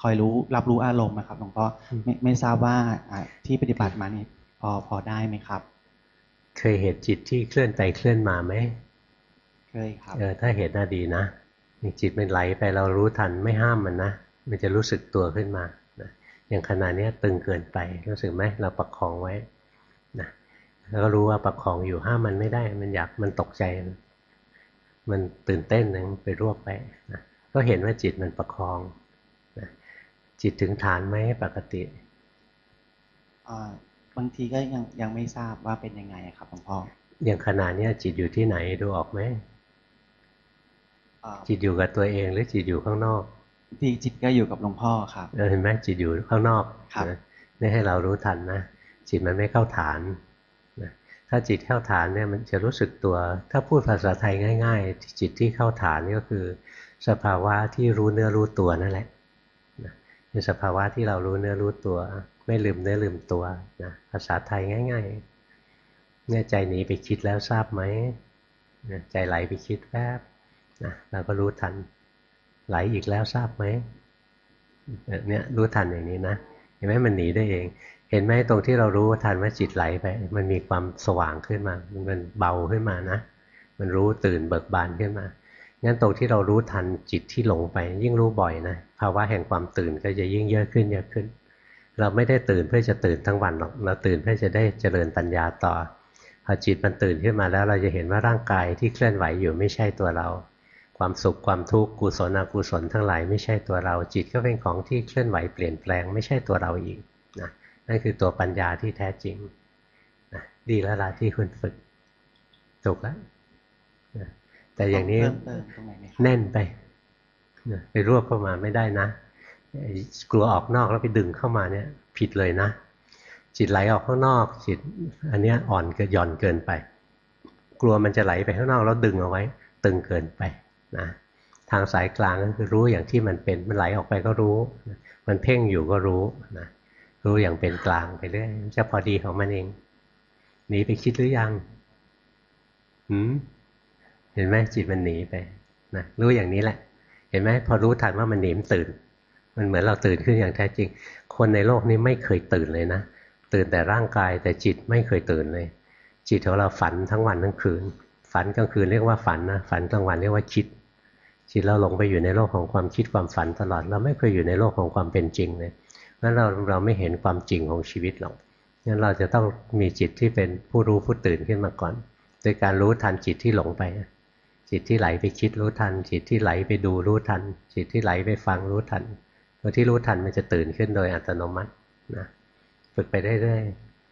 Speaker 2: คอยรู้รับรู้อารมณ์นะครับหลวงพ่อไม่ไม่ทราบว่าที่ปฏิบัติมานี่ พอพอได้ไหมครับ
Speaker 1: เคยเห็นจิตที่เคลื่อนไปเคลื่อนมาไหม
Speaker 2: เคยครับ
Speaker 1: เออถ้าเห็นน่าดีนะจิตมันไหลไปเรารู้ทันไม่ห้ามมันนะมันจะรู้สึกตัวขึ้นมานะอย่างขณะนี้ตึงเกินไปรู้สึกไหมเราประคองไว้นะแล้วก็รู้ว่าประคองอยู่ห้ามมันไม่ได้ มันอยากมันตกใจ มันตื่นเต้นนึงไปรวบไปนะก็เห็นว่าจิตมันประคองนะจิตถึงฐานไหมปกติ
Speaker 2: บางทีก็ยังยังไม่ทราบว่าเป็นยังไงครับหลวงพ่อ
Speaker 1: อย่างขณะนี้จิตอยู่ที่ไหนดูออกไหมจิตอยู่กับตัวเองหรือจิตอยู่ข้างนอก
Speaker 2: ที่จิตก็อยู่กับหลวงพ่อครับ
Speaker 1: เห็นไหมจิตอยู่ข้างนอกครับนี่ให้เรารู้ทันนะจิตมันไม่เข้าฐานนะถ้าจิตเข้าฐานเนี่ยมันจะรู้สึกตัว ถ้าพูดภาษาไทยง่าย ๆ จิตที่เข้าฐานนี่ก็คือ สภาวะที่รู้เนื้อรู้ตัวนั่นแหละเป็นสภาวะที่เรารู้เนื้อรู้ตัว ไม่ลืมเนื้อลืมตัวนะภาษาไทยง่าย ๆ เนี่ยใจหนีไปคิดแล้วทราบไหมใจไหลไปคิดแป๊บนะเราก็รู้ทัน ไหลอีกแล้วทราบไหมเนี่ยรู้ทันอย่างนี้นะเห็นไหมมันหนีได้เอง เห็นไหมตรงที่เรารู้ทันว่าจิตไหลไป มันมีความสว่างขึ้นมา มันเบาขึ้นมานะ มันรู้ตื่นเบิกบานขึ้นมางั้นตรงที่เรารู้ทันจิตที่หลงไป ยิ่งรู้บ่อยนะภาวะแห่งความตื่นก็จะยิ่งเยอะขึ้นเยอะขึ้น เราไม่ได้ตื่นเพื่อจะตื่นทั้งวันหรอกเราตื่นเพื่อจะได้เจริญปัญญาต่อพอจิตมันตื่นขึ้นมาแล้วเราจะเห็นว่าร่างกายที่เคลื่อนไหวอยู่ไม่ใช่ตัวเรา ความสุขความทุกข์กุศลอกุศลทั้งหลายไม่ใช่ตัวเรา จิตก็เป็นของที่เคลื่อนไหวเปลี่ยนแปลงไม่ใช่ตัวเราอีกนะนั่นคือตัวปัญญาที่แท้จริงนะดีแล้วล่ะที่คุณฝึกถูกแล้วนะแต่อย่างนี้แน่นไปไปรวบเข้ามาไม่ได้นะ กลัวออกนอกแล้วไปดึงเข้ามาเนี่ย ผิดเลยนะ จิตไหลออกข้างนอก จิต อันเนี้ยอ่อนเกินหย่อนเกินไป กลัวมันจะไหลไปข้างนอกแล้วดึงเอาไว้ ตึงเกินไปนะทางสายกลางก็คือรู้อย่างที่มันเป็นมันไหลออกไปก็รู้ มันเพ่งอยู่ก็รู้นะรู้อย่างเป็นกลางไปเรื่อยจะพอดีของมันเองหนีไปคิดหรือยังหืมเห็นไหมจิตมันหนีไปนะรู้อย่างนี้แหละ เห็นไหมพอรู้ทันว่ามันหนีมันตื่น มันเหมือนเราตื่นขึ้นอย่างแท้จริง คนในโลกนี้ไม่เคยตื่นเลยนะ ตื่นแต่ร่างกายแต่จิตไม่เคยตื่นเลย จิตของเราฝันทั้งวันทั้งคืน ฝันกลางคืนเรียกว่าฝันนะ ฝันกลางวันเรียกว่าคิด จิตเราหลงไปอยู่ในโลกของความคิดความฝันตลอด เราไม่เคยอยู่ในโลกของความเป็นจริงเลยงั้นเราเราไม่เห็นความจริงของชีวิตหรอกงั้นเราจะต้องมีจิตที่เป็นผู้รู้ผู้ตื่นขึ้นมาก่อนโดยการรู้ทันจิตที่หลงไป จิตที่ไหลไปคิดรู้ทัน จิตที่ไหลไปดูรู้ทัน จิตที่ไหลไปฟังรู้ทัน ตัวที่รู้ทันมันจะตื่นขึ้นโดยอัตโนมัตินะฝึกไปเรื่อย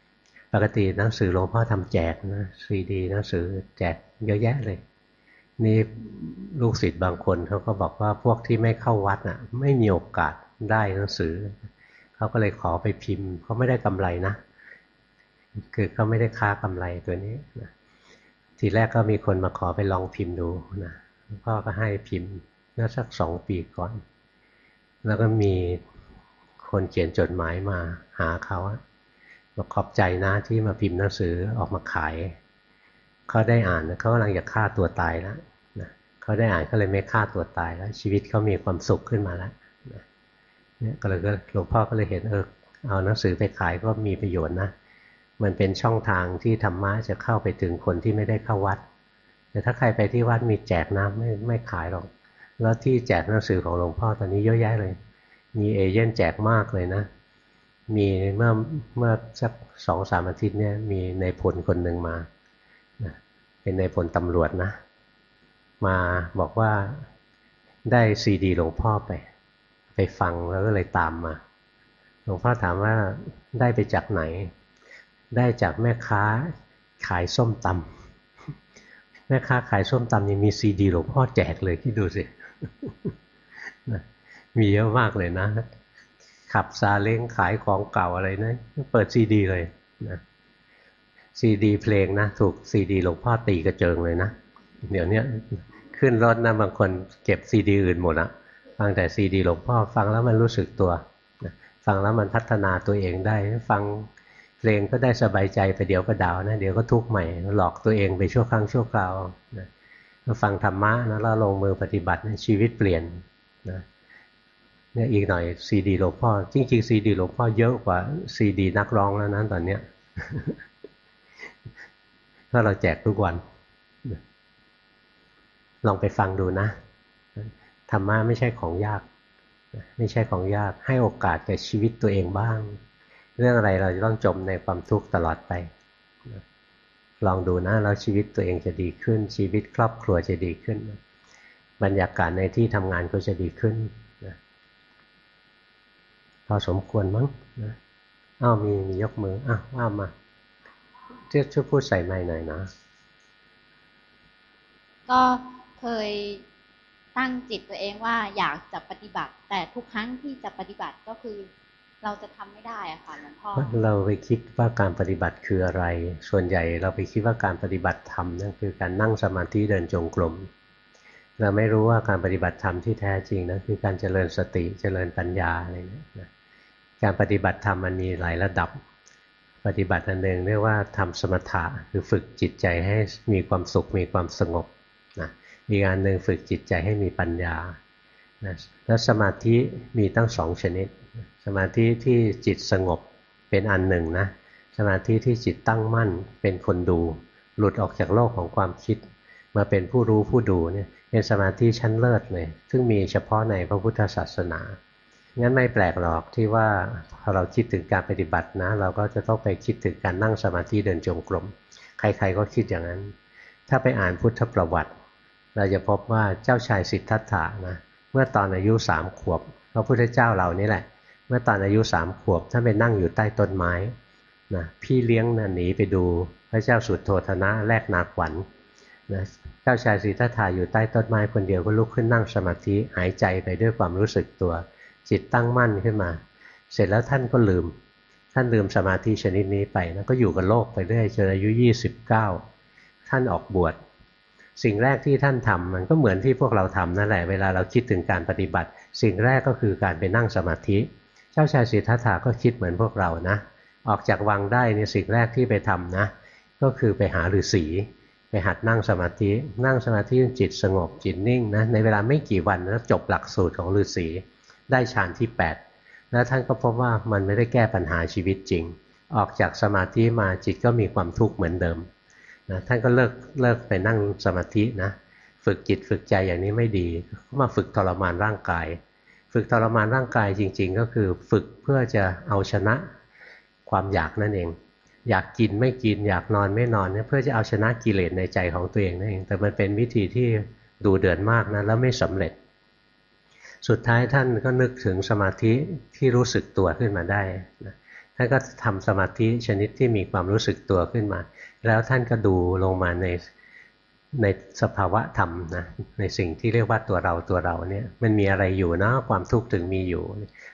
Speaker 1: ๆปกติหนังสือหลวงพ่อทำแจกนะซีดีหนังสือแจกเยอะแยะเลย นี่ลูกศิษย์บางคนเขาก็บอกว่าพวกที่ไม่เข้าวัดอะ ไม่มีโอกาสได้หนังสือ เขาก็เลยขอไปพิมพ์เขาไม่ได้กำไรนะคือเขาไม่ได้ค้ากำไรตัวนี้นะทีแรกก็มีคนมาขอไปลองพิมพ์ดูนะพ่อก็ให้พิมพ์น่าสักสองปีก่อน แล้วก็มีคนเขียนจดหมายมาหาเขาบอกขอบใจนะที่มาพิมพ์หนังสือออกมาขายเขาได้อ่านเขากำลังจะฆ่าตัวตายแล้วนะเขาได้อ่านเขาเลยไม่ฆ่าตัวตายแล้ว ชีวิตเขามีความสุขขึ้นมาแล้วนะเนี่ยก็เลยหลวงพ่อก็เลยเห็นเออเอาหนังสือไปขายก็มีประโยชน์นะ มันเป็นช่องทางที่ธรรมะจะเข้าไปถึงคนที่ไม่ได้เข้าวัด แต่ถ้าใครไปที่วัดมีแจกน้ำไม่ไม่ขายหรอก แล้วที่แจกหนังสือของหลวงพ่อตอนนี้เยอะแยะเลย มีเอเย่นแจกมากเลยนะ มีเมื่อเมื่อสักสองสามอาทิตย์เนี่ยมีในพลคนหนึ่งมาเป็นในผลตำรวจนะ มาบอกว่าได้ซีดีหลวงพ่อไป ไปฟังแล้วก็เลยตามมา หลวงพ่อถามว่าได้ไปจากไหน ได้จากแม่ค้าขายส้มตำแม่ค้าขายส้มตำยังมีซีดีหลวงพ่อแจกเลยคิดดูสิ มีเยอะมากเลยนะ ขับซาเล้งขายของเก่าอะไรนะเปิดซีดีเลยนะซีดีเพลงนะ ถูกซีดีหลวงพ่อตีกระเจิงเลยนะ เดี๋ยวนี้ขึ้นรถนะบางคนเก็บซีดีอื่นหมดอะฟังแต่ซีดีหลวงพ่อฟังแล้วมันรู้สึกตัวฟังแล้วมันพัฒนาตัวเองได้ ฟังเพลงก็ได้สบายใจไปเดี๋ยวก็ down นะ เดี๋ยวก็ทุกข์ใหม่ หลอกตัวเองไปชั่วครั้งชั่วคราวนะ ฟังธรรมะนะแล้วลงมือปฏิบัติชีวิตเปลี่ยนนะเนี่ยอีกหน่อยซีดีหลวงพ่อ จริงๆซีดีหลวงพ่อเยอะกว่าซีดีนักร้องแล้วนะตอนเนี้ยถ้าเราแจกทุกวัน ลองไปฟังดูนะธรรมะไม่ใช่ของยาก ไม่ใช่ของยากให้โอกาสแก่ชีวิตตัวเองบ้าง เรื่องอะไรเราจะต้องจมในความทุกข์ตลอดไป ลองดูนะแล้วชีวิตตัวเองจะดีขึ้น ชีวิตครอบครัวจะดีขึ้น บรรยากาศในที่ทำงานก็จะดีขึ้นนะพอสมควรมั้งนะอ้าวมีมียกมืออ้าวว่ามาเจ้าช่วยพูดใส่ไม้หน่อยนะ
Speaker 3: ก็เคยตั้งจิตตัวเองว่าอยากจะปฏิบัติ แต่ทุกครั้งที่จะปฏิบัติก็คือ เราจะทำไม่ได้อะค่ะหลวงพ่อ
Speaker 1: เราไปคิดว่าการปฏิบัติคืออะไร ส่วนใหญ่เราไปคิดว่าการปฏิบัติธรรมนั่นคือการนั่งสมาธิเดินจงกรมเราไม่รู้ว่าการปฏิบัติธรรมที่แท้จริงนะคือการเจริญสติเจริญปัญญาอะไรเนี่ยการปฏิบัติธรรมมันมีหลายระดับ ปฏิบัติอันหนึ่งเรียกว่าทำสมถะคือฝึกจิตใจให้มีความสุขมีความสงบนะอีกอันหนึ่งฝึกจิตใจให้มีปัญญานะแล้วสมาธิมีตั้งสองชนิดสมาธิที่จิตสงบเป็นอันหนึ่งนะ สมาธิที่จิตตั้งมั่นเป็นคนดู หลุดออกจากโลกของความคิด มาเป็นผู้รู้ผู้ดูเนี่ยเป็นสมาธิชั้นเลิศเลย ซึ่งมีเฉพาะในพระพุทธศาสนา งั้นไม่แปลกหรอกที่ว่าพอเราคิดถึงการปฏิบัตินะ เราก็จะต้องไปคิดถึงการนั่งสมาธิเดินจงกรม ใครๆก็คิดอย่างนั้น ถ้าไปอ่านพุทธประวัติ เราจะพบว่าเจ้าชายสิทธัตถะนะ เมื่อตอนอายุสามขวบ พระพุทธเจ้าเรานี่แหละ เมื่อตอนอายุสามขวบท่านไปนั่งอยู่ใต้ต้นไม้นะพี่เลี้ยงนะหนีไปดูพระเจ้าสุดโทธนะแลกนาขวัญนะเจ้าชายสิทธัตถะอยู่ใต้ต้นไม้คนเดียวก็ลุกขึ้นนั่งสมาธิหายใจไปด้วยความรู้สึกตัว จิตตั้งมั่นขึ้นมา เสร็จแล้วท่านก็ลืม ท่านลืมสมาธิชนิดนี้ไปแล้วก็อยู่กับโลกไปเรื่อยจนอายุ 29 ท่านออกบวชสิ่งแรกที่ท่านทำมันก็เหมือนที่พวกเราทำนั่นแหละเวลาเราคิดถึงการปฏิบัติ สิ่งแรกก็คือการไปนั่งสมาธิ เจ้าชายสิทธัตถะก็คิดเหมือนพวกเรานะ ออกจากวังได้ในสิ่งแรกที่ไปทำนะ ก็คือไปหาฤาษีไปหัดนั่งสมาธิ นั่งสมาธิจิตสงบจิตนิ่งนะ ในเวลาไม่กี่วันแล้วจบหลักสูตรของฤาษีได้ฌานที่ 8 แล้วท่านก็พบว่ามันไม่ได้แก้ปัญหาชีวิตจริง ออกจากสมาธิมาจิตก็มีความทุกข์เหมือนเดิมนะท่านก็เลิกเลิกไปนั่งสมาธินะ ฝึกจิตฝึกใจอย่างนี้ไม่ดีก็มาฝึกทรมานร่างกาย ฝึกทรมานร่างกายจริง ๆ ก็คือฝึกเพื่อจะเอาชนะความอยากนั่นเอง อยากกินไม่กินอยากนอนไม่นอนเนี่ยเพื่อจะเอาชนะกิเลสในใจของตัวเองนั่นเอง แต่มันเป็นวิธีที่ดูเดือดมากนะแล้วไม่สำเร็จ สุดท้ายท่านก็นึกถึงสมาธิที่รู้สึกตัวขึ้นมาได้นะท่านก็ทำสมาธิชนิดที่มีความรู้สึกตัวขึ้นมา แล้วท่านก็ดูลงมาใน ในสภาวะธรรมนะในสิ่งที่เรียกว่าตัวเราตัวเราเนี่ยมันมีอะไรอยู่นะความทุกข์ถึงมีอยู่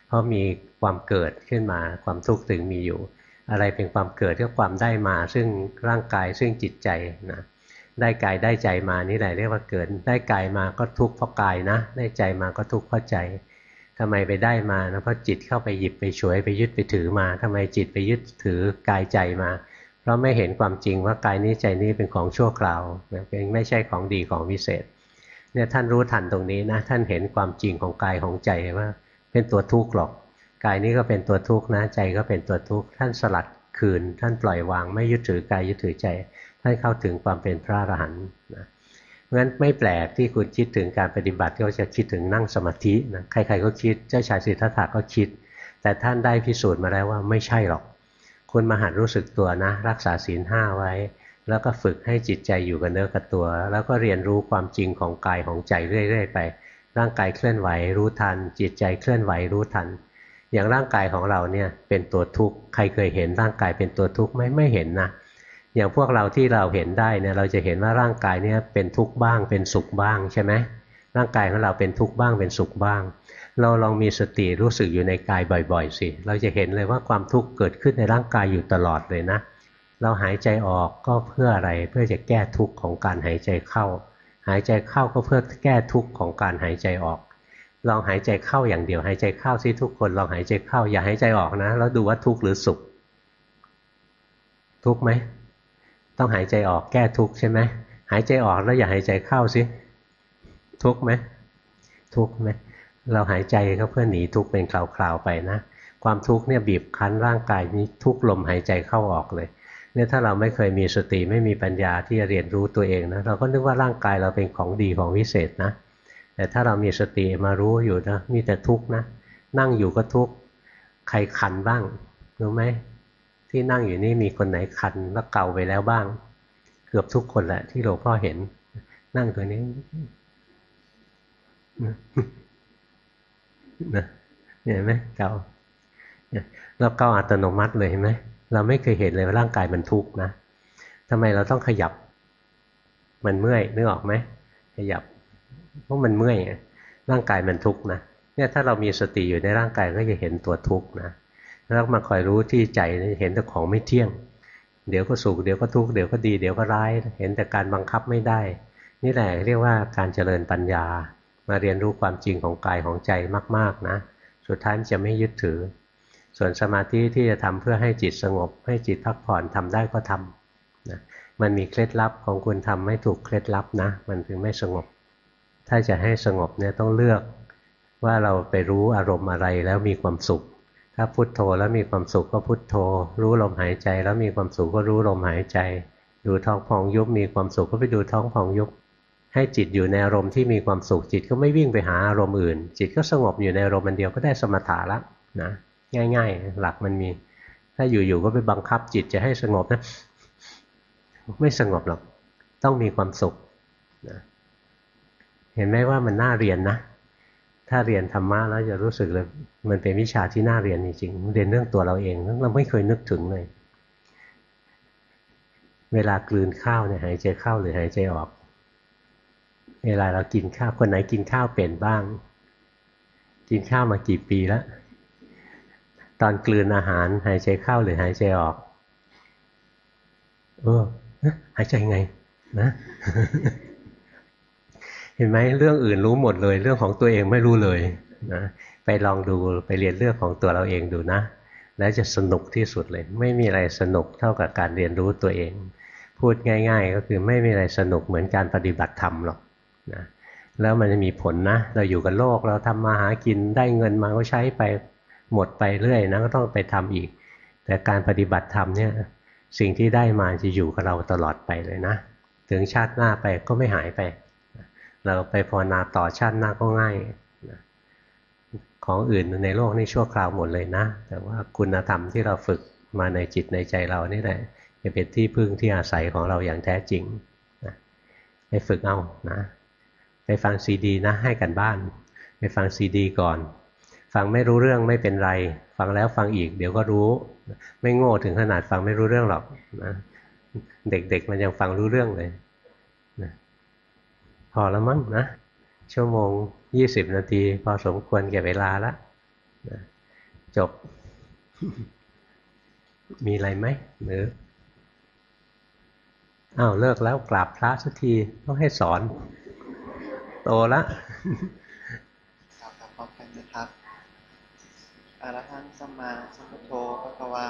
Speaker 1: เพราะมีความเกิดขึ้นมาความทุกข์ถึงมีอยู่ อะไรเป็นความเกิดก็ความได้มา ซึ่งร่างกายซึ่งจิตใจนะได้กายได้ใจมานี่แหละเรียกว่าเกิด ได้กายมาก็ทุกข์เพราะกายนะ ได้ใจมาก็ทุกข์เพราะใจทำไมไปได้มานะเพราะจิตเข้าไปหยิบไปฉวยไปยึดไปถือมาทำไมจิตไปยึดถือกายใจมา เพราะไม่เห็นความจริงว่ากายนี้ใจนี้เป็นของชั่วคราวเป็นไม่ใช่ของดีของวิเศษเนี่ยท่านรู้ทันตรงนี้นะท่านเห็นความจริงของกายของใจว่า เป็นตัวทุกข์หรอกกายนี้ก็เป็นตัวทุกข์นะใจก็เป็นตัวทุกข์ท่านสลัดคืน ท่านปล่อยวางไม่ยึดถือกายยึดถือใจ ท่านเข้าถึงความเป็นพระอรหันต์นะงั้นไม่แปลกที่คุณคิดถึงการปฏิบัติก็จะคิดถึงนั่งสมาธินะใครๆก็คิดเจ้าชายสิทธัตถะก็คิด แต่ท่านได้พิสูจน์มาแล้วว่าไม่ใช่หรอก คุณมาหัดรู้สึกตัวนะ รักษาศีลห้าไว้ แล้วก็ฝึกให้จิตใจอยู่กับเนื้อกับตัว แล้วก็เรียนรู้ความจริงของกายของใจเรื่อย ๆ ไป ร่างกายเคลื่อนไหวรู้ทัน จิตใจเคลื่อนไหวรู้ทัน อย่างร่างกายของเราเนี่ยเป็นตัวทุกข์ใครเคยเห็นร่างกายเป็นตัวทุกข์ไหมไม่เห็นนะอย่างพวกเราที่เราเห็นได้เนี่ยเราจะเห็นว่าร่างกายเนี่ยเป็นทุกข์บ้าง เป็นสุขบ้างใช่ไหมร่างกายของเราเป็นทุกข์บ้างเป็นสุขบ้าง เราลองมีสติรู้สึกอยู่ในกายบ่อยๆ สิ เราจะเห็นเลยว่าความทุกข์เกิดขึ้นในร่างกายอยู่ตลอดเลยนะ เราหายใจออกก็เพื่ออะไรเพื่อจะแก้ทุกข์ของการหายใจเข้า หายใจเข้าก็เพื่อแก้ทุกข์ของการหายใจออก ลองหายใจเข้าอย่างเดียวหายใจเข้าสิทุกคนลองหายใจเข้าอย่าหายใจออกนะ แล้วดูว่าทุกข์หรือสุข ทุกข์ไหมต้องหายใจออกแก้ทุกข์ใช่ไหมหายใจออกแล้วอย่าหายใจเข้าสิทุกข์ไหมทุกข์ไหม เราหายใจก็เพื่อหนีทุกข์เป็นคราวๆไปนะ ความทุกข์เนี่ยบีบคั้นร่างกายนี้ทุกลมหายใจเข้าออกเลยเนี่ยถ้าเราไม่เคยมีสติไม่มีปัญญาที่จะเรียนรู้ตัวเองนะเราก็นึกว่าร่างกายเราเป็นของดีของวิเศษนะ แต่ถ้าเรามีสติมารู้อยู่นะมีแต่ทุกข์นะ นั่งอยู่ก็ทุกข์ใครคันบ้างรู้ไหมที่นั่งอยู่นี่มีคนไหนคันแล้วเก่าไปแล้วบ้าง เกือบทุกคนแหละที่หลวงพ่อเห็น นั่งตัวนี้ นะเห็นไหมเก่าเราเก่าอัตโนมัติเลยเห็นไหมเราไม่เคยเห็นเลยว่าร่างกายมันทุกข์นะทำไมเราต้องขยับ มันเมื่อยนึกออกไหมขยับ เพราะมันเมื่อยร่างกายมันทุกข์นะเนี่ยถ้าเรามีสติอยู่ในร่างกายก็จะเห็นตัวทุกข์นะแล้วมาคอยรู้ที่ใจเห็นแต่ของไม่เที่ยง เดี๋ยวก็สุขเดี๋ยวก็ทุกข์เดี๋ยวก็ดีเดี๋ยวก็ร้าย เห็นแต่การบังคับไม่ได้ นี่แหละเรียกว่าการเจริญปัญญา มาเรียนรู้ความจริงของกายของใจมาก ๆนะ สุดท้ายจะไม่ยึดถือ ส่วนสมาธิที่จะทำเพื่อให้จิตสงบ ให้จิตพักผ่อนทำได้ก็ทำนะมันมีเคล็ดลับของคุณทำไม่ถูกเคล็ดลับนะ มันถึงไม่สงบ ถ้าจะให้สงบเนี่ยต้องเลือกว่าเราไปรู้อารมณ์อะไรแล้วมีความสุข ถ้าพุทโธแล้วมีความสุขก็พุทโธ รู้ลมหายใจแล้วมีความสุขก็รู้ลมหายใจ ดูท้องพองยุบมีความสุขก็ไปดูท้องพองยุบ ให้จิตอยู่ในอารมณ์ที่มีความสุขจิตก็ไม่วิ่งไปหาอารมณ์อื่น จิตก็สงบอยู่ในอารมณ์มันเดียวก็ได้สมถะละนะง่าย ๆ หลักมันมี ถ้าอยู่ๆก็ไปบังคับจิตจะให้สงบนะ ไม่สงบหรอก ต้องมีความสุขนะเห็นไหมว่ามันน่าเรียนนะ ถ้าเรียนธรรมะแล้วจะรู้สึกเลยมันเป็นวิชาที่น่าเรียนจริงๆเรียนเรื่องตัวเราเองเราไม่เคยนึกถึงเลย เวลากลืนข้าวเนี่ยหายใจเข้าหรือหายใจออก เวลาเรากินข้าวคนไหนกินข้าวเป็นบ้าง กินข้าวมากี่ปีแล้ว ตอนกลืนอาหารหายใจเข้าหรือหายใจออก เออหายใจไง นะเห็นไหมเรื่องอื่นรู้หมดเลย เรื่องของตัวเองไม่รู้เลยนะไปลองดูไปเรียนเรื่องของตัวเราเองดูนะ แล้วจะสนุกที่สุดเลย ไม่มีอะไรสนุกเท่ากับการเรียนรู้ตัวเอง พูดง่าย ๆ ก็คือไม่มีอะไรสนุกเหมือนการปฏิบัติธรรมหรอก นะแล้วมันจะมีผลนะ เราอยู่กับโลกเราทำมาหากินได้เงินมาก็ใช้ไปหมดไปเรื่อยนะก็ต้องไปทำอีก แต่การปฏิบัติธรรมเนี่ยสิ่งที่ได้มาจะอยู่กับเราตลอดไปเลยนะ ถึงชาติหน้าไปก็ไม่หายไป เราไปภาวนาต่อชาติหน้าก็ง่าย ของอื่นในโลกนี่ชั่วคราวหมดเลยนะ แต่ว่าคุณธรรมที่เราฝึกมาในจิตในใจเรานี่แหละจะเป็นที่พึ่งที่อาศัยของเราอย่างแท้จริงนะไปฝึกเอานะ ไปฟังซีดีนะให้กันบ้าน ไปฟังซีดีก่อน ฟังไม่รู้เรื่องไม่เป็นไร ฟังแล้วฟังอีก เดี๋ยวก็รู้ ไม่โง่ถึงขนาดฟังไม่รู้เรื่องหรอกนะเด็กๆมันยังฟังรู้เรื่องเลยพอแล้วมั้งนะ ชั่วโมงยี่สิบนาที พอสมควรแก่เวลาละนะจบ มีอะไรไหมหรืออ้าวเลิกแล้วกราบพระสักทีต้องให้สอน โตละ
Speaker 2: กราบพร้อมกันนะครับอรหังสัมมาสัมพุทโธพระกวา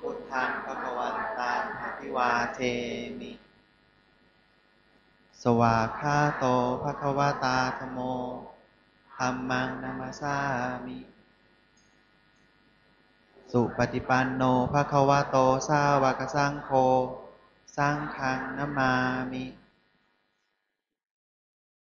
Speaker 2: พุทธังพระกวันตังอภิวาเทมิ สวาคาโตภะคะวตาธโมธรรมังนามาสามิ สุปฏิปันโนภะคะวะโตสาวกสังโฆ สังฆังนามามิ